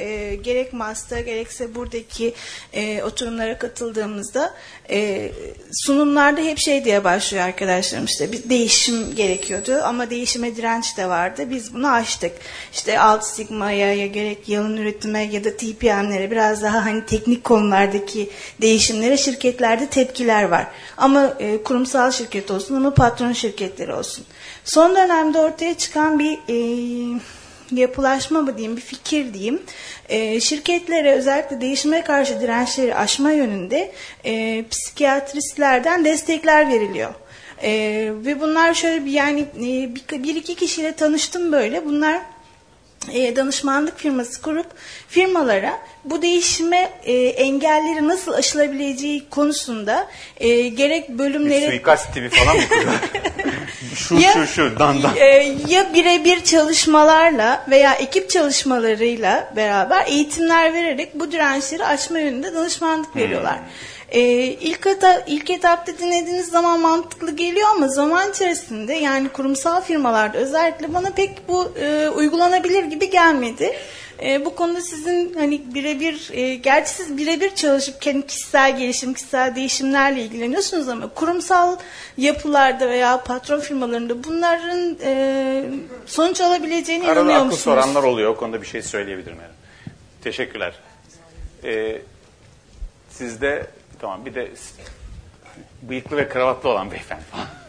e, gerek MAS'ta gerekse buradaki e, oturumlara katıldığımızda e, sunumlarda hep şey diye başlıyor arkadaşlarım işte bir değişim gerekiyordu ama değişime direnç de vardı. Biz bunu aştık. İşte alt sigmaya ya gerek yalın üretime ya da TPM'lere biraz daha hani teknik konulardaki değişimlere şirketlerde tepkiler var. Ama e, kurumsal şirket olsun ama patron şirketleri olsun. Son dönemde ortaya çıkan bir e, yapılaşma mı diyeyim bir fikir diyeyim e, şirketlere özellikle değişime karşı dirençleri aşma yönünde e, psikiyatristlerden destekler veriliyor. E, ve bunlar şöyle bir yani e, bir, bir iki kişiyle tanıştım böyle bunlar e, danışmanlık firması kurup firmalara bu değişime e, engelleri nasıl aşılabileceği konusunda e, gerek bölümleri... Bir suikast tipi falan mı şu ya, şu şu dan dan. E, ya birebir çalışmalarla veya ekip çalışmalarıyla beraber eğitimler vererek bu dirençleri aşma yönünde danışmanlık veriyorlar. Hmm. E, ilk, eta, ilk etapta dinlediğiniz zaman mantıklı geliyor ama zaman içerisinde yani kurumsal firmalarda özellikle bana pek bu e, uygulanabilir gibi gelmedi. E, bu konuda sizin hani birebir, e, gerçi siz birebir çalışıp kendi kişisel gelişim, kişisel değişimlerle ilgileniyorsunuz ama kurumsal yapılarda veya patron firmalarında bunların e, sonuç alabileceğine Arada inanıyor musunuz? Arada soranlar oluyor. O konuda bir şey söyleyebilirim. Yani. Teşekkürler. Ee, sizde Tamam bir de bıyıklı ve kravatlı olan beyefendi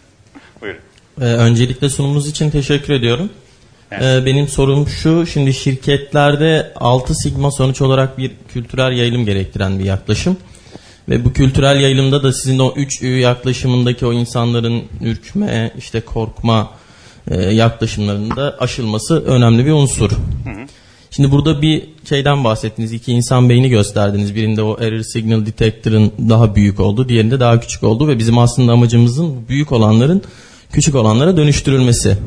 Buyurun. Ee, öncelikle sunumunuz için teşekkür ediyorum. Evet. Ee, benim sorum şu, şimdi şirketlerde 6 sigma sonuç olarak bir kültürel yayılım gerektiren bir yaklaşım. Ve bu kültürel yayılımda da sizin o 3 yaklaşımındaki o insanların ürkme, işte korkma e, yaklaşımlarında aşılması önemli bir unsur. Hı hı. Şimdi burada bir şeyden bahsettiniz. İki insan beyni gösterdiniz. Birinde o error signal detector'ın daha büyük oldu. Diğerinde daha küçük oldu. Ve bizim aslında amacımızın büyük olanların küçük olanlara dönüştürülmesi.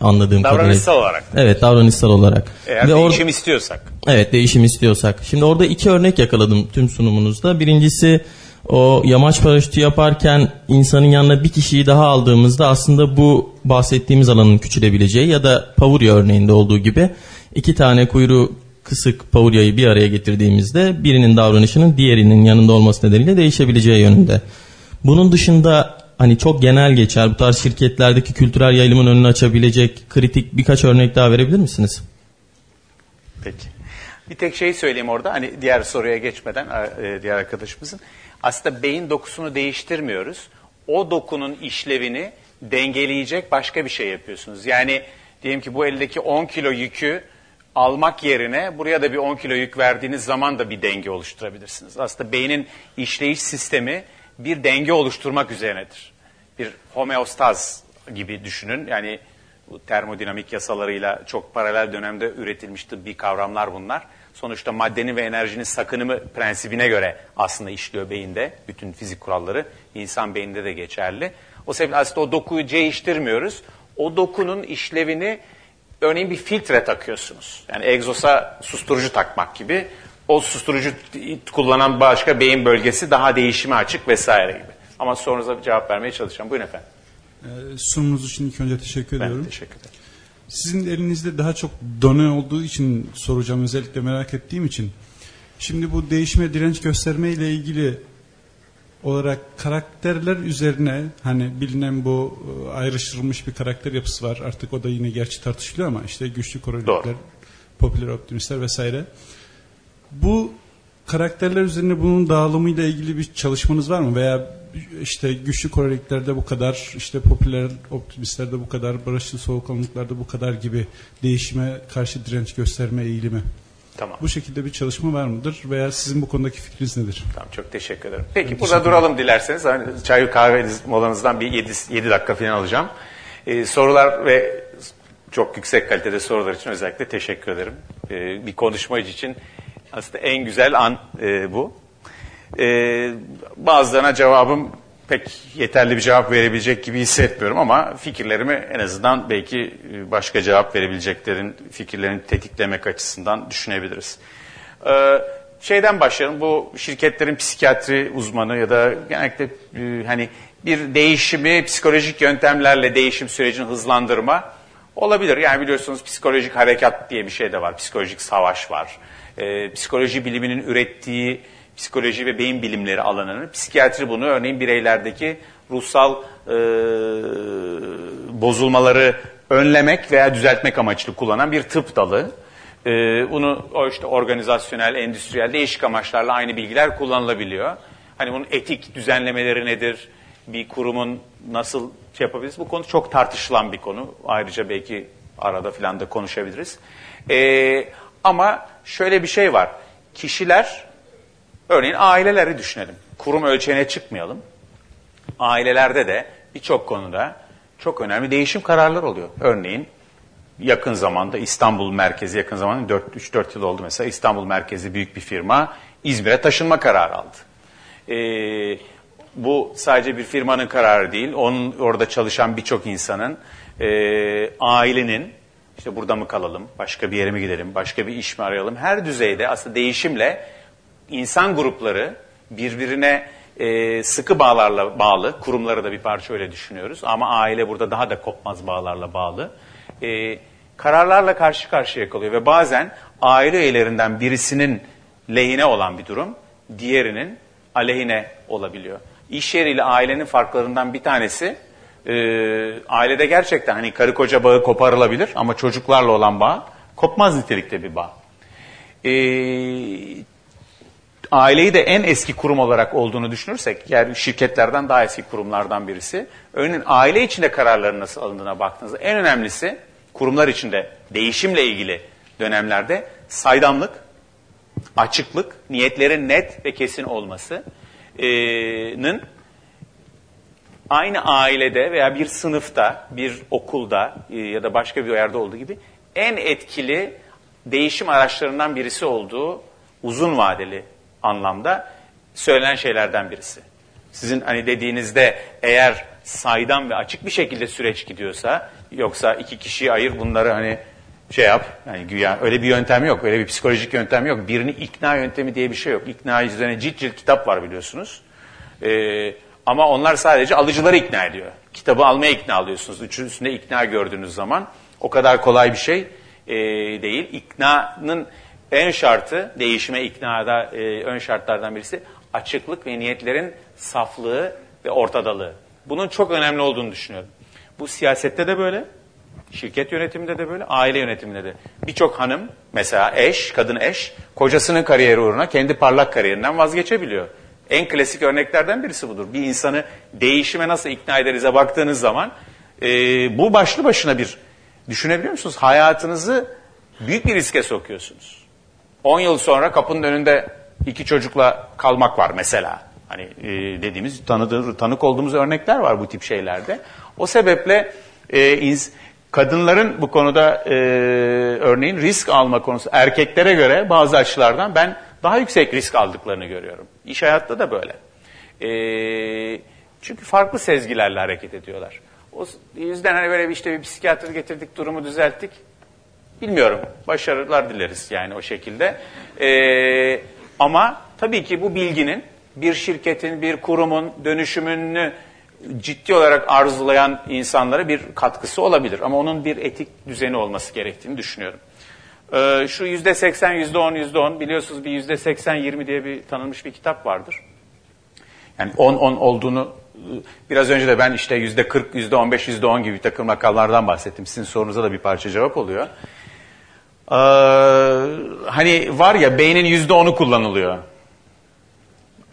Anladığım kadarıyla. Davranışsal olarak. Evet davranışsal olarak. Eğer Ve değişim or- istiyorsak. Evet değişim istiyorsak. Şimdi orada iki örnek yakaladım tüm sunumunuzda. Birincisi o yamaç paraşütü yaparken insanın yanına bir kişiyi daha aldığımızda aslında bu bahsettiğimiz alanın küçülebileceği ya da Pavurya örneğinde olduğu gibi iki tane kuyruğu kısık Paulya'yı bir araya getirdiğimizde birinin davranışının diğerinin yanında olması nedeniyle değişebileceği yönünde. Bunun dışında hani çok genel geçer bu tarz şirketlerdeki kültürel yayılımın önünü açabilecek kritik birkaç örnek daha verebilir misiniz? Peki. Bir tek şey söyleyeyim orada hani diğer soruya geçmeden e, diğer arkadaşımızın. Aslında beyin dokusunu değiştirmiyoruz. o dokunun işlevini dengeleyecek başka bir şey yapıyorsunuz. Yani diyelim ki bu eldeki 10 kilo yükü almak yerine buraya da bir 10 kilo yük verdiğiniz zaman da bir denge oluşturabilirsiniz. Aslında beynin işleyiş sistemi bir denge oluşturmak üzerinedir. Bir homeostaz gibi düşünün. Yani bu termodinamik yasalarıyla çok paralel dönemde üretilmiş tıbbi kavramlar bunlar. Sonuçta maddenin ve enerjinin sakınımı prensibine göre aslında işliyor beyinde. Bütün fizik kuralları insan beyninde de geçerli. O sebeple aslında o dokuyu değiştirmiyoruz. O dokunun işlevini örneğin bir filtre takıyorsunuz. Yani egzosa susturucu takmak gibi. O susturucu kullanan başka beyin bölgesi daha değişime açık vesaire gibi. Ama sorunuza cevap vermeye çalışacağım. Buyurun efendim. Ee, sunumunuz için ilk önce teşekkür ben ediyorum. teşekkür ederim. Sizin elinizde daha çok done olduğu için soracağım özellikle merak ettiğim için. Şimdi bu değişime direnç gösterme ile ilgili olarak karakterler üzerine hani bilinen bu e, ayrıştırılmış bir karakter yapısı var. Artık o da yine gerçi tartışılıyor ama işte güçlü korolikler, popüler optimistler vesaire. Bu karakterler üzerine bunun dağılımıyla ilgili bir çalışmanız var mı? Veya işte güçlü koreliklerde bu kadar, işte popüler optimistlerde bu kadar, barışçıl soğukkanlılıklarda bu kadar gibi değişime karşı direnç gösterme eğilimi. Tamam. Bu şekilde bir çalışma var mıdır veya sizin bu konudaki fikriniz nedir? Tamam çok teşekkür ederim. Peki burada duralım dilerseniz. Hani çay kahve molanızdan bir 7, 7 dakika falan alacağım. Ee, sorular ve çok yüksek kalitede sorular için özellikle teşekkür ederim. Ee, bir konuşmacı için aslında en güzel an e, bu. Ee, bazılarına cevabım pek yeterli bir cevap verebilecek gibi hissetmiyorum ama fikirlerimi en azından belki e, başka cevap verebileceklerin fikirlerini tetiklemek açısından düşünebiliriz. Ee, şeyden başlayalım. Bu şirketlerin psikiyatri uzmanı ya da genellikle e, hani bir değişimi psikolojik yöntemlerle değişim sürecini hızlandırma olabilir. Yani biliyorsunuz psikolojik harekat diye bir şey de var. Psikolojik savaş var. Ee, psikoloji biliminin ürettiği psikoloji ve beyin bilimleri alanını, psikiyatri bunu örneğin bireylerdeki ruhsal e, bozulmaları önlemek veya düzeltmek amaçlı kullanan bir tıp dalı. E, bunu o işte organizasyonel, endüstriyel değişik amaçlarla aynı bilgiler kullanılabiliyor. Hani bunun etik düzenlemeleri nedir? Bir kurumun nasıl şey yapabiliriz? Bu konu çok tartışılan bir konu. Ayrıca belki arada filan da konuşabiliriz. E, ama şöyle bir şey var. Kişiler Örneğin aileleri düşünelim. Kurum ölçeğine çıkmayalım. Ailelerde de birçok konuda çok önemli değişim kararlar oluyor. Örneğin yakın zamanda İstanbul merkezi yakın zamanda 3-4 yıl oldu mesela İstanbul merkezi büyük bir firma İzmir'e taşınma kararı aldı. Ee, bu sadece bir firmanın kararı değil. Onun orada çalışan birçok insanın e, ailenin işte burada mı kalalım, başka bir yere mi gidelim, başka bir iş mi arayalım? Her düzeyde aslında değişimle insan grupları birbirine e, sıkı bağlarla bağlı, kurumları da bir parça öyle düşünüyoruz ama aile burada daha da kopmaz bağlarla bağlı. E, kararlarla karşı karşıya kalıyor ve bazen aile üyelerinden birisinin lehine olan bir durum, diğerinin aleyhine olabiliyor. İş yeriyle ailenin farklarından bir tanesi, e, ailede gerçekten hani karı koca bağı koparılabilir ama çocuklarla olan bağ kopmaz nitelikte bir bağ. E, aileyi de en eski kurum olarak olduğunu düşünürsek, yani şirketlerden daha eski kurumlardan birisi, örneğin aile içinde kararların nasıl alındığına baktığınızda en önemlisi kurumlar içinde değişimle ilgili dönemlerde saydamlık, açıklık, niyetlerin net ve kesin olmasının aynı ailede veya bir sınıfta, bir okulda ya da başka bir yerde olduğu gibi en etkili değişim araçlarından birisi olduğu uzun vadeli anlamda söylenen şeylerden birisi. Sizin hani dediğinizde eğer saydam ve açık bir şekilde süreç gidiyorsa yoksa iki kişiyi ayır bunları hani şey yap yani güya öyle bir yöntem yok öyle bir psikolojik yöntem yok. Birini ikna yöntemi diye bir şey yok. İkna üzerine cilt cilt kitap var biliyorsunuz. Ee, ama onlar sadece alıcıları ikna ediyor. Kitabı almaya ikna alıyorsunuz. Üstünde ikna gördüğünüz zaman o kadar kolay bir şey e, değil. İknanın en şartı, değişime iknada e, ön şartlardan birisi açıklık ve niyetlerin saflığı ve ortadalığı. Bunun çok önemli olduğunu düşünüyorum. Bu siyasette de böyle, şirket yönetiminde de böyle, aile yönetiminde de. Birçok hanım, mesela eş, kadın eş, kocasının kariyeri uğruna kendi parlak kariyerinden vazgeçebiliyor. En klasik örneklerden birisi budur. Bir insanı değişime nasıl ikna ederize baktığınız zaman e, bu başlı başına bir düşünebiliyor musunuz? Hayatınızı büyük bir riske sokuyorsunuz. 10 yıl sonra kapının önünde iki çocukla kalmak var mesela. Hani e, dediğimiz tanıdığı, tanık olduğumuz örnekler var bu tip şeylerde. O sebeple e, ins, kadınların bu konuda e, örneğin risk alma konusu erkeklere göre bazı açılardan ben daha yüksek risk aldıklarını görüyorum. İş hayatta da böyle. E, çünkü farklı sezgilerle hareket ediyorlar. O yüzden hani böyle bir işte bir psikiyatr getirdik, durumu düzelttik. Bilmiyorum. Başarılar dileriz yani o şekilde. Ee, ama tabii ki bu bilginin bir şirketin, bir kurumun dönüşümünü ciddi olarak arzulayan insanlara bir katkısı olabilir. Ama onun bir etik düzeni olması gerektiğini düşünüyorum. Ee, şu yüzde seksen, yüzde on, yüzde on biliyorsunuz bir yüzde seksen, yirmi diye bir tanınmış bir kitap vardır. Yani on, on olduğunu biraz önce de ben işte yüzde kırk, yüzde on beş, yüzde on gibi bir takım rakamlardan bahsettim. Sizin sorunuza da bir parça cevap oluyor. Ee, hani var ya beynin yüzde onu kullanılıyor.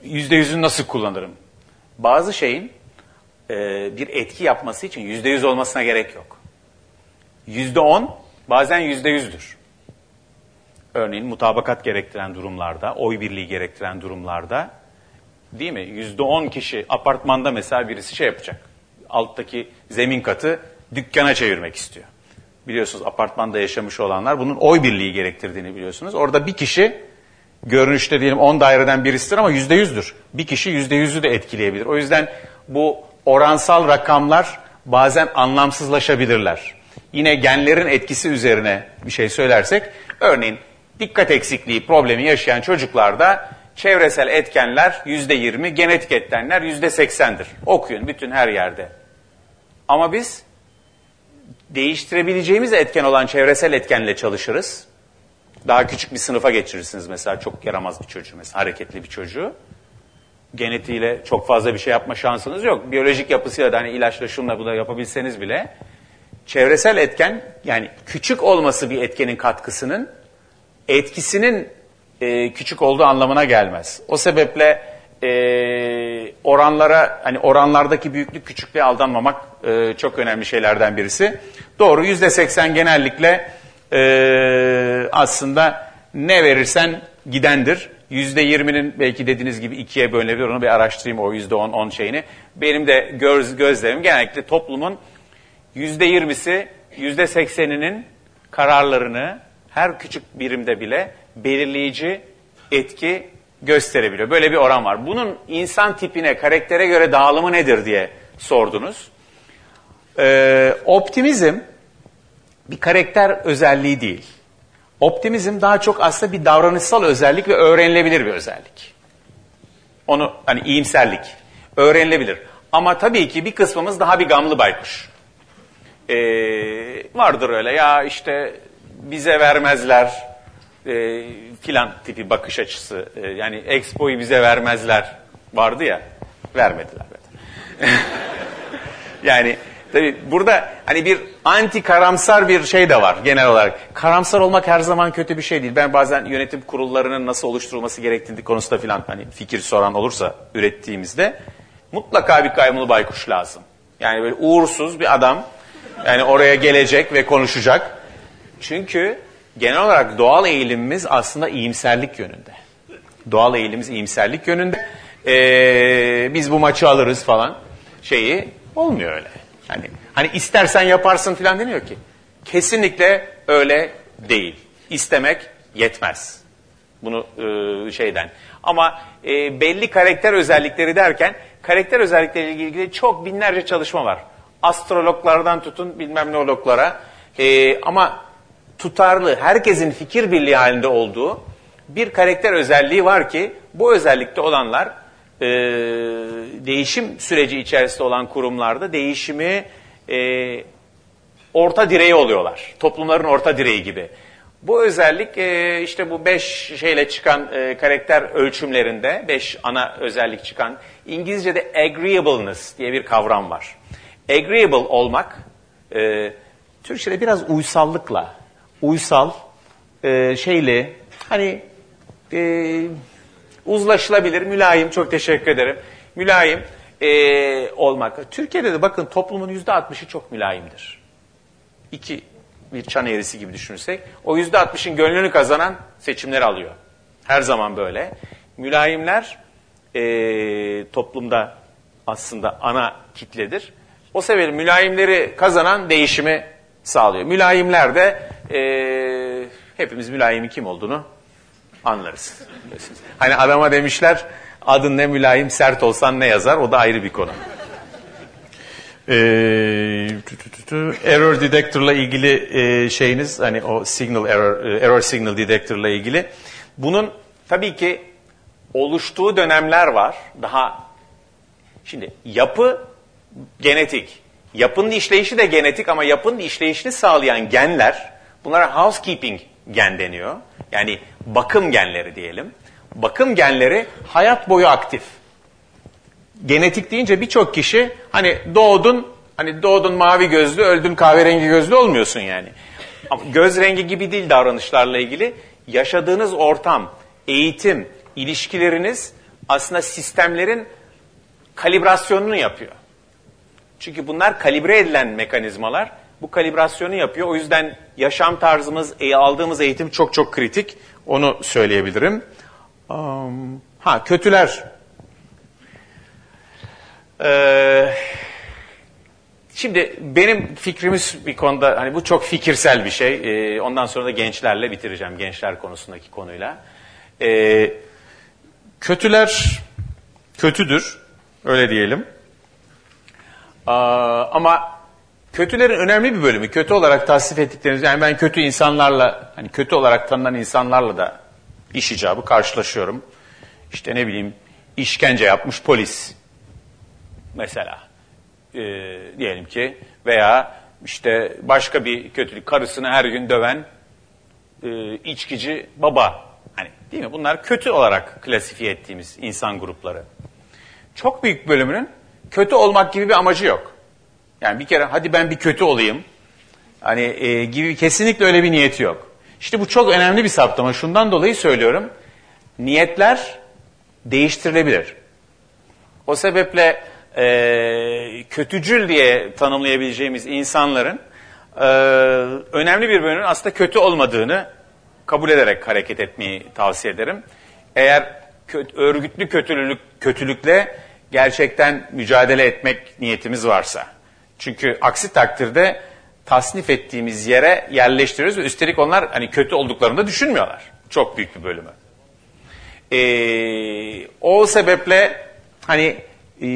Yüzde yüzünü nasıl kullanırım? Bazı şeyin e, bir etki yapması için yüzde yüz olmasına gerek yok. Yüzde on bazen yüzde yüzdür. Örneğin mutabakat gerektiren durumlarda, oy birliği gerektiren durumlarda değil mi? Yüzde on kişi apartmanda mesela birisi şey yapacak. Alttaki zemin katı dükkana çevirmek istiyor. Biliyorsunuz apartmanda yaşamış olanlar bunun oy birliği gerektirdiğini biliyorsunuz. Orada bir kişi görünüşte diyelim 10 daireden birisidir ama yüzde yüzdür. Bir kişi yüzde yüzü de etkileyebilir. O yüzden bu oransal rakamlar bazen anlamsızlaşabilirler. Yine genlerin etkisi üzerine bir şey söylersek, örneğin dikkat eksikliği problemi yaşayan çocuklarda çevresel etkenler yüzde yirmi, genetik etkenler yüzde seksendir. Okuyun bütün her yerde. Ama biz değiştirebileceğimiz etken olan çevresel etkenle çalışırız. Daha küçük bir sınıfa geçirirsiniz mesela çok yaramaz bir çocuğu mesela hareketli bir çocuğu. Genetiğiyle çok fazla bir şey yapma şansınız yok. Biyolojik yapısıyla da hani ilaçla şunla bu da yapabilseniz bile çevresel etken yani küçük olması bir etkenin katkısının etkisinin e, küçük olduğu anlamına gelmez. O sebeple e, oranlara hani oranlardaki büyüklük küçüklüğe aldanmamak e, çok önemli şeylerden birisi. Doğru yüzde seksen genellikle e, aslında ne verirsen gidendir. Yüzde yirminin belki dediğiniz gibi ikiye bölünebilir. Onu bir araştırayım o yüzde on, on şeyini. Benim de göz, gözlemim genellikle toplumun yüzde yirmisi yüzde sekseninin kararlarını her küçük birimde bile belirleyici etki gösterebiliyor. Böyle bir oran var. Bunun insan tipine, karaktere göre dağılımı nedir diye sordunuz. Ee, optimizm bir karakter özelliği değil. Optimizm daha çok aslında bir davranışsal özellik ve öğrenilebilir bir özellik. Onu hani iyimserlik öğrenilebilir. Ama tabii ki bir kısmımız daha bir gamlı baykuş. Ee, vardır öyle ya işte bize vermezler e, filan tipi bakış açısı. E, yani Expo'yu bize vermezler vardı ya vermediler. yani Tabii burada hani bir anti karamsar bir şey de var genel olarak. Karamsar olmak her zaman kötü bir şey değil. Ben bazen yönetim kurullarının nasıl oluşturulması gerektiği konusunda filan hani fikir soran olursa ürettiğimizde mutlaka bir kaymulu baykuş lazım. Yani böyle uğursuz bir adam yani oraya gelecek ve konuşacak. Çünkü genel olarak doğal eğilimimiz aslında iyimserlik yönünde. Doğal eğilimimiz iyimserlik yönünde. Ee, biz bu maçı alırız falan şeyi olmuyor öyle. Hani, hani istersen yaparsın falan deniyor ki. Kesinlikle öyle değil. İstemek yetmez. Bunu e, şeyden. Ama e, belli karakter özellikleri derken karakter özellikleriyle ilgili çok binlerce çalışma var. Astrologlardan tutun bilmem ne ologlara. E, ama tutarlı, herkesin fikir birliği halinde olduğu bir karakter özelliği var ki bu özellikte olanlar e, değişim süreci içerisinde olan kurumlarda değişimi e, orta direği oluyorlar. Toplumların orta direği gibi. Bu özellik e, işte bu beş şeyle çıkan e, karakter ölçümlerinde, beş ana özellik çıkan İngilizce'de agreeableness diye bir kavram var. Agreeable olmak, e, Türkçe'de biraz uysallıkla, uysal, e, şeyle, hani e, uzlaşılabilir, mülayim, çok teşekkür ederim. Mülayim e, olmak. Türkiye'de de bakın toplumun yüzde altmışı çok mülayimdir. İki bir çan eğrisi gibi düşünürsek. O yüzde altmışın gönlünü kazanan seçimleri alıyor. Her zaman böyle. Mülayimler e, toplumda aslında ana kitledir. O sebeple mülayimleri kazanan değişimi sağlıyor. Mülayimler de e, hepimiz mülayimin kim olduğunu anlarız. Hani adama demişler adın ne mülayim sert olsan ne yazar o da ayrı bir konu. Ee, error detector'la ilgili e, şeyiniz hani o signal error, e, error signal detector'la ilgili. Bunun tabii ki oluştuğu dönemler var. Daha şimdi yapı genetik. Yapının işleyişi de genetik ama yapının işleyişini sağlayan genler bunlara housekeeping gen deniyor. Yani bakım genleri diyelim. Bakım genleri hayat boyu aktif. Genetik deyince birçok kişi hani doğdun hani doğdun mavi gözlü öldün kahverengi gözlü olmuyorsun yani. Ama göz rengi gibi değil davranışlarla ilgili. Yaşadığınız ortam, eğitim, ilişkileriniz aslında sistemlerin kalibrasyonunu yapıyor. Çünkü bunlar kalibre edilen mekanizmalar bu kalibrasyonu yapıyor. O yüzden yaşam tarzımız, e, aldığımız eğitim çok çok kritik. Onu söyleyebilirim. Um, ha kötüler. Ee, şimdi benim fikrimiz bir konuda hani bu çok fikirsel bir şey. Ee, ondan sonra da gençlerle bitireceğim gençler konusundaki konuyla. Ee, kötüler kötüdür öyle diyelim. Ama kötülerin önemli bir bölümü kötü olarak tasnif ettikleriniz yani ben kötü insanlarla hani kötü olarak tanınan insanlarla da iş icabı karşılaşıyorum. İşte ne bileyim işkence yapmış polis mesela ee, diyelim ki veya işte başka bir kötülük karısını her gün döven e, içkici baba hani değil mi bunlar kötü olarak klasifiye ettiğimiz insan grupları. Çok büyük bölümünün kötü olmak gibi bir amacı yok. Yani bir kere hadi ben bir kötü olayım. Hani e, gibi kesinlikle öyle bir niyeti yok. İşte bu çok önemli bir saptama. Şundan dolayı söylüyorum. Niyetler değiştirilebilir. O sebeple e, kötücül diye tanımlayabileceğimiz insanların e, önemli bir bölümün aslında kötü olmadığını kabul ederek hareket etmeyi tavsiye ederim. Eğer kötü, örgütlü kötülük, kötülükle gerçekten mücadele etmek niyetimiz varsa. Çünkü aksi takdirde tasnif ettiğimiz yere yerleştiriyoruz ve üstelik onlar hani kötü olduklarını da düşünmüyorlar. Çok büyük bir bölümü. Ee, o sebeple hani e,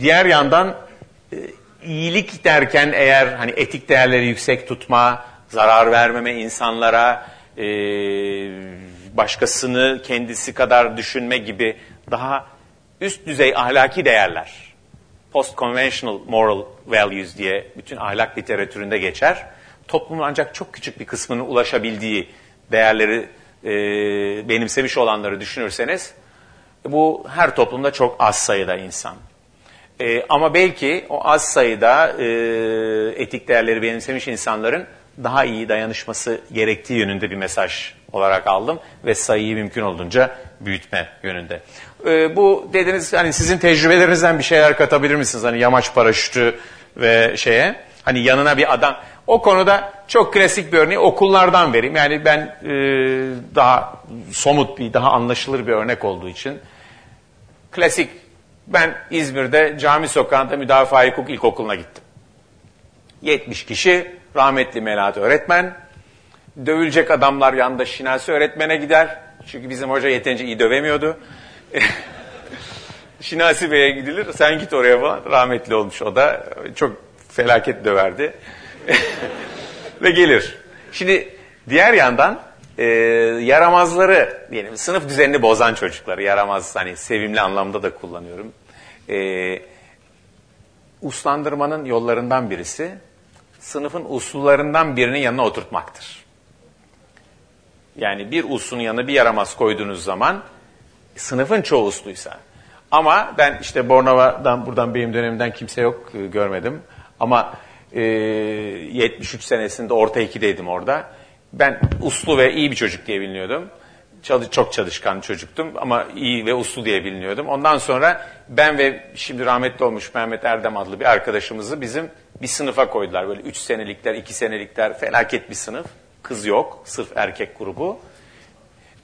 diğer yandan e, iyilik derken eğer hani etik değerleri yüksek tutma, zarar vermeme insanlara, e, başkasını kendisi kadar düşünme gibi daha üst düzey ahlaki değerler, post-conventional moral values diye bütün ahlak literatüründe geçer. Toplumun ancak çok küçük bir kısmının ulaşabildiği değerleri e, benimsemiş olanları düşünürseniz, bu her toplumda çok az sayıda insan. E, ama belki o az sayıda e, etik değerleri benimsemiş insanların daha iyi dayanışması gerektiği yönünde bir mesaj olarak aldım ve sayıyı mümkün olduğunca büyütme yönünde. Ee, bu dediniz hani sizin tecrübelerinizden bir şeyler katabilir misiniz? Hani yamaç paraşütü ve şeye. Hani yanına bir adam. O konuda çok klasik bir örneği okullardan vereyim. Yani ben e, daha somut bir, daha anlaşılır bir örnek olduğu için. Klasik. Ben İzmir'de cami sokağında müdafaa hukuk ilkokuluna gittim. 70 kişi, rahmetli Melahat öğretmen, dövülecek adamlar yanında Şinasi öğretmene gider. Çünkü bizim hoca yeterince iyi dövemiyordu. Şinasi Bey'e gidilir. Sen git oraya falan. Rahmetli olmuş o da. Çok felaket döverdi. Ve gelir. Şimdi diğer yandan e, yaramazları diyelim sınıf düzenini bozan çocukları yaramaz hani sevimli anlamda da kullanıyorum. E, uslandırmanın yollarından birisi sınıfın uslularından birinin yanına oturtmaktır. Yani bir uslunun yanına bir yaramaz koyduğunuz zaman sınıfın çoğu usluysa. Ama ben işte Bornova'dan buradan benim dönemimden kimse yok e, görmedim. Ama e, 73 senesinde orta ikideydim orada. Ben uslu ve iyi bir çocuk diye biliniyordum. çok çalışkan çocuktum ama iyi ve uslu diye biliniyordum. Ondan sonra ben ve şimdi rahmetli olmuş Mehmet Erdem adlı bir arkadaşımızı bizim bir sınıfa koydular. Böyle 3 senelikler, 2 senelikler felaket bir sınıf. Kız yok, sırf erkek grubu.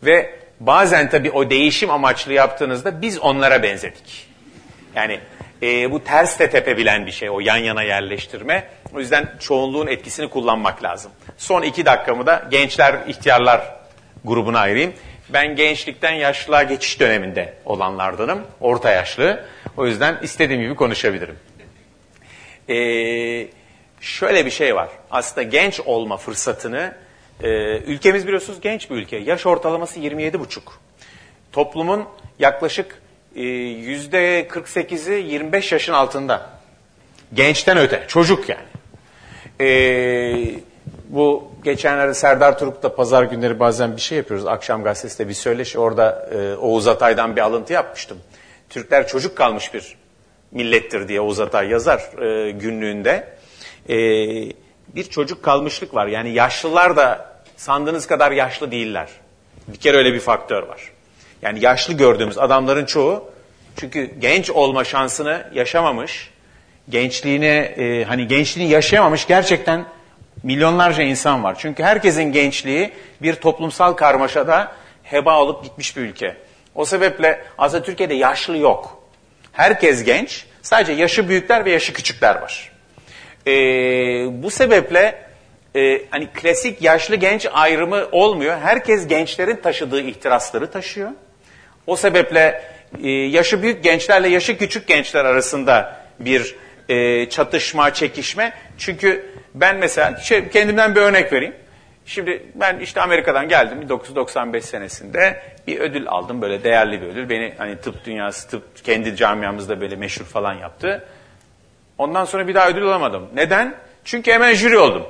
Ve bazen tabii o değişim amaçlı yaptığınızda biz onlara benzedik. Yani e, bu ters de tepebilen bir şey o yan yana yerleştirme. O yüzden çoğunluğun etkisini kullanmak lazım. Son iki dakikamı da gençler, ihtiyarlar grubuna ayırayım. Ben gençlikten yaşlılığa geçiş döneminde olanlardanım. Orta yaşlı. O yüzden istediğim gibi konuşabilirim. Ee, şöyle bir şey var. Aslında genç olma fırsatını e, ülkemiz biliyorsunuz genç bir ülke. Yaş ortalaması 27,5. Toplumun yaklaşık e, yüzde 48'i 25 yaşın altında. Gençten öte. Çocuk yani. Ee, bu geçenlerde Serdar Turuk'ta pazar günleri bazen bir şey yapıyoruz. Akşam gazetesinde bir söyleşi orada e, Oğuz Atay'dan bir alıntı yapmıştım. Türkler çocuk kalmış bir millettir diye Oğuz Atay yazar e, günlüğünde. E, bir çocuk kalmışlık var. Yani yaşlılar da sandığınız kadar yaşlı değiller. Bir kere öyle bir faktör var. Yani yaşlı gördüğümüz adamların çoğu çünkü genç olma şansını yaşamamış, gençliğine e, hani gençliğini yaşayamamış gerçekten milyonlarca insan var. Çünkü herkesin gençliği bir toplumsal karmaşada heba olup gitmiş bir ülke. O sebeple aslında Türkiye'de yaşlı yok. Herkes genç, sadece yaşı büyükler ve yaşı küçükler var. Ee, bu sebeple e, hani klasik yaşlı genç ayrımı olmuyor. Herkes gençlerin taşıdığı ihtirasları taşıyor. O sebeple e, yaşı büyük gençlerle yaşı küçük gençler arasında bir e, çatışma, çekişme. Çünkü ben mesela şey, kendimden bir örnek vereyim. Şimdi ben işte Amerika'dan geldim 1995 senesinde bir ödül aldım böyle değerli bir ödül. Beni hani tıp dünyası, tıp kendi camiamızda böyle meşhur falan yaptı. Ondan sonra bir daha ödül alamadım. Neden? Çünkü hemen jüri oldum.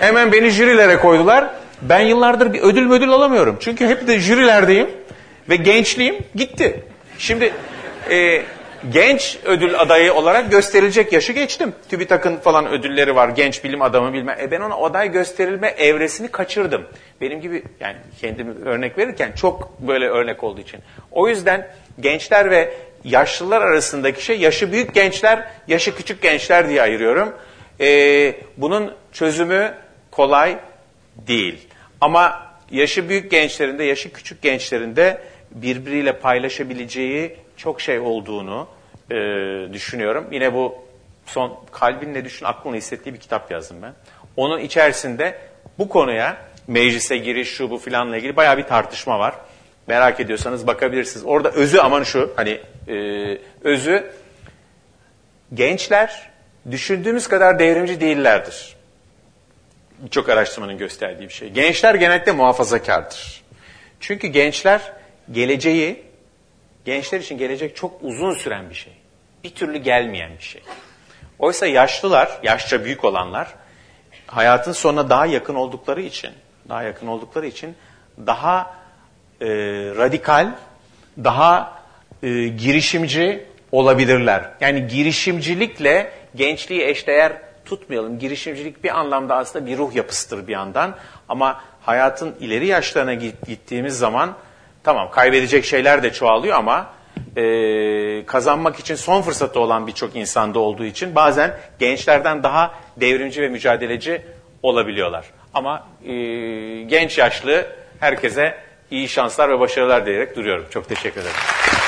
Hemen beni jürilere koydular. Ben yıllardır bir ödül ödül alamıyorum. Çünkü hep de jürilerdeyim ve gençliğim gitti. Şimdi e, genç ödül adayı olarak gösterilecek yaşı geçtim. TÜBİTAK'ın falan ödülleri var. Genç bilim adamı bilmem. E ben ona aday gösterilme evresini kaçırdım. Benim gibi yani kendimi örnek verirken çok böyle örnek olduğu için. O yüzden gençler ve yaşlılar arasındaki şey yaşı büyük gençler, yaşı küçük gençler diye ayırıyorum. Ee, bunun çözümü kolay değil. Ama yaşı büyük gençlerinde, yaşı küçük gençlerinde birbiriyle paylaşabileceği çok şey olduğunu e, düşünüyorum. Yine bu son kalbinle düşün, aklını hissettiği bir kitap yazdım ben. Onun içerisinde bu konuya meclise giriş, şu bu filanla ilgili bayağı bir tartışma var. Merak ediyorsanız bakabilirsiniz. Orada özü aman şu, hani e, özü gençler düşündüğümüz kadar devrimci değillerdir. Birçok araştırmanın gösterdiği bir şey. Gençler genellikle muhafazakardır. Çünkü gençler geleceği gençler için gelecek çok uzun süren bir şey. Bir türlü gelmeyen bir şey. Oysa yaşlılar, yaşça büyük olanlar hayatın sonuna daha yakın oldukları için, daha yakın oldukları için daha e, radikal, daha e, girişimci olabilirler. Yani girişimcilikle gençliği eşdeğer tutmayalım. Girişimcilik bir anlamda aslında bir ruh yapısıdır bir yandan. Ama hayatın ileri yaşlarına gittiğimiz zaman Tamam kaybedecek şeyler de çoğalıyor ama e, kazanmak için son fırsatı olan birçok insanda olduğu için bazen gençlerden daha devrimci ve mücadeleci olabiliyorlar. Ama e, genç yaşlı herkese iyi şanslar ve başarılar diyerek duruyorum. Çok teşekkür ederim.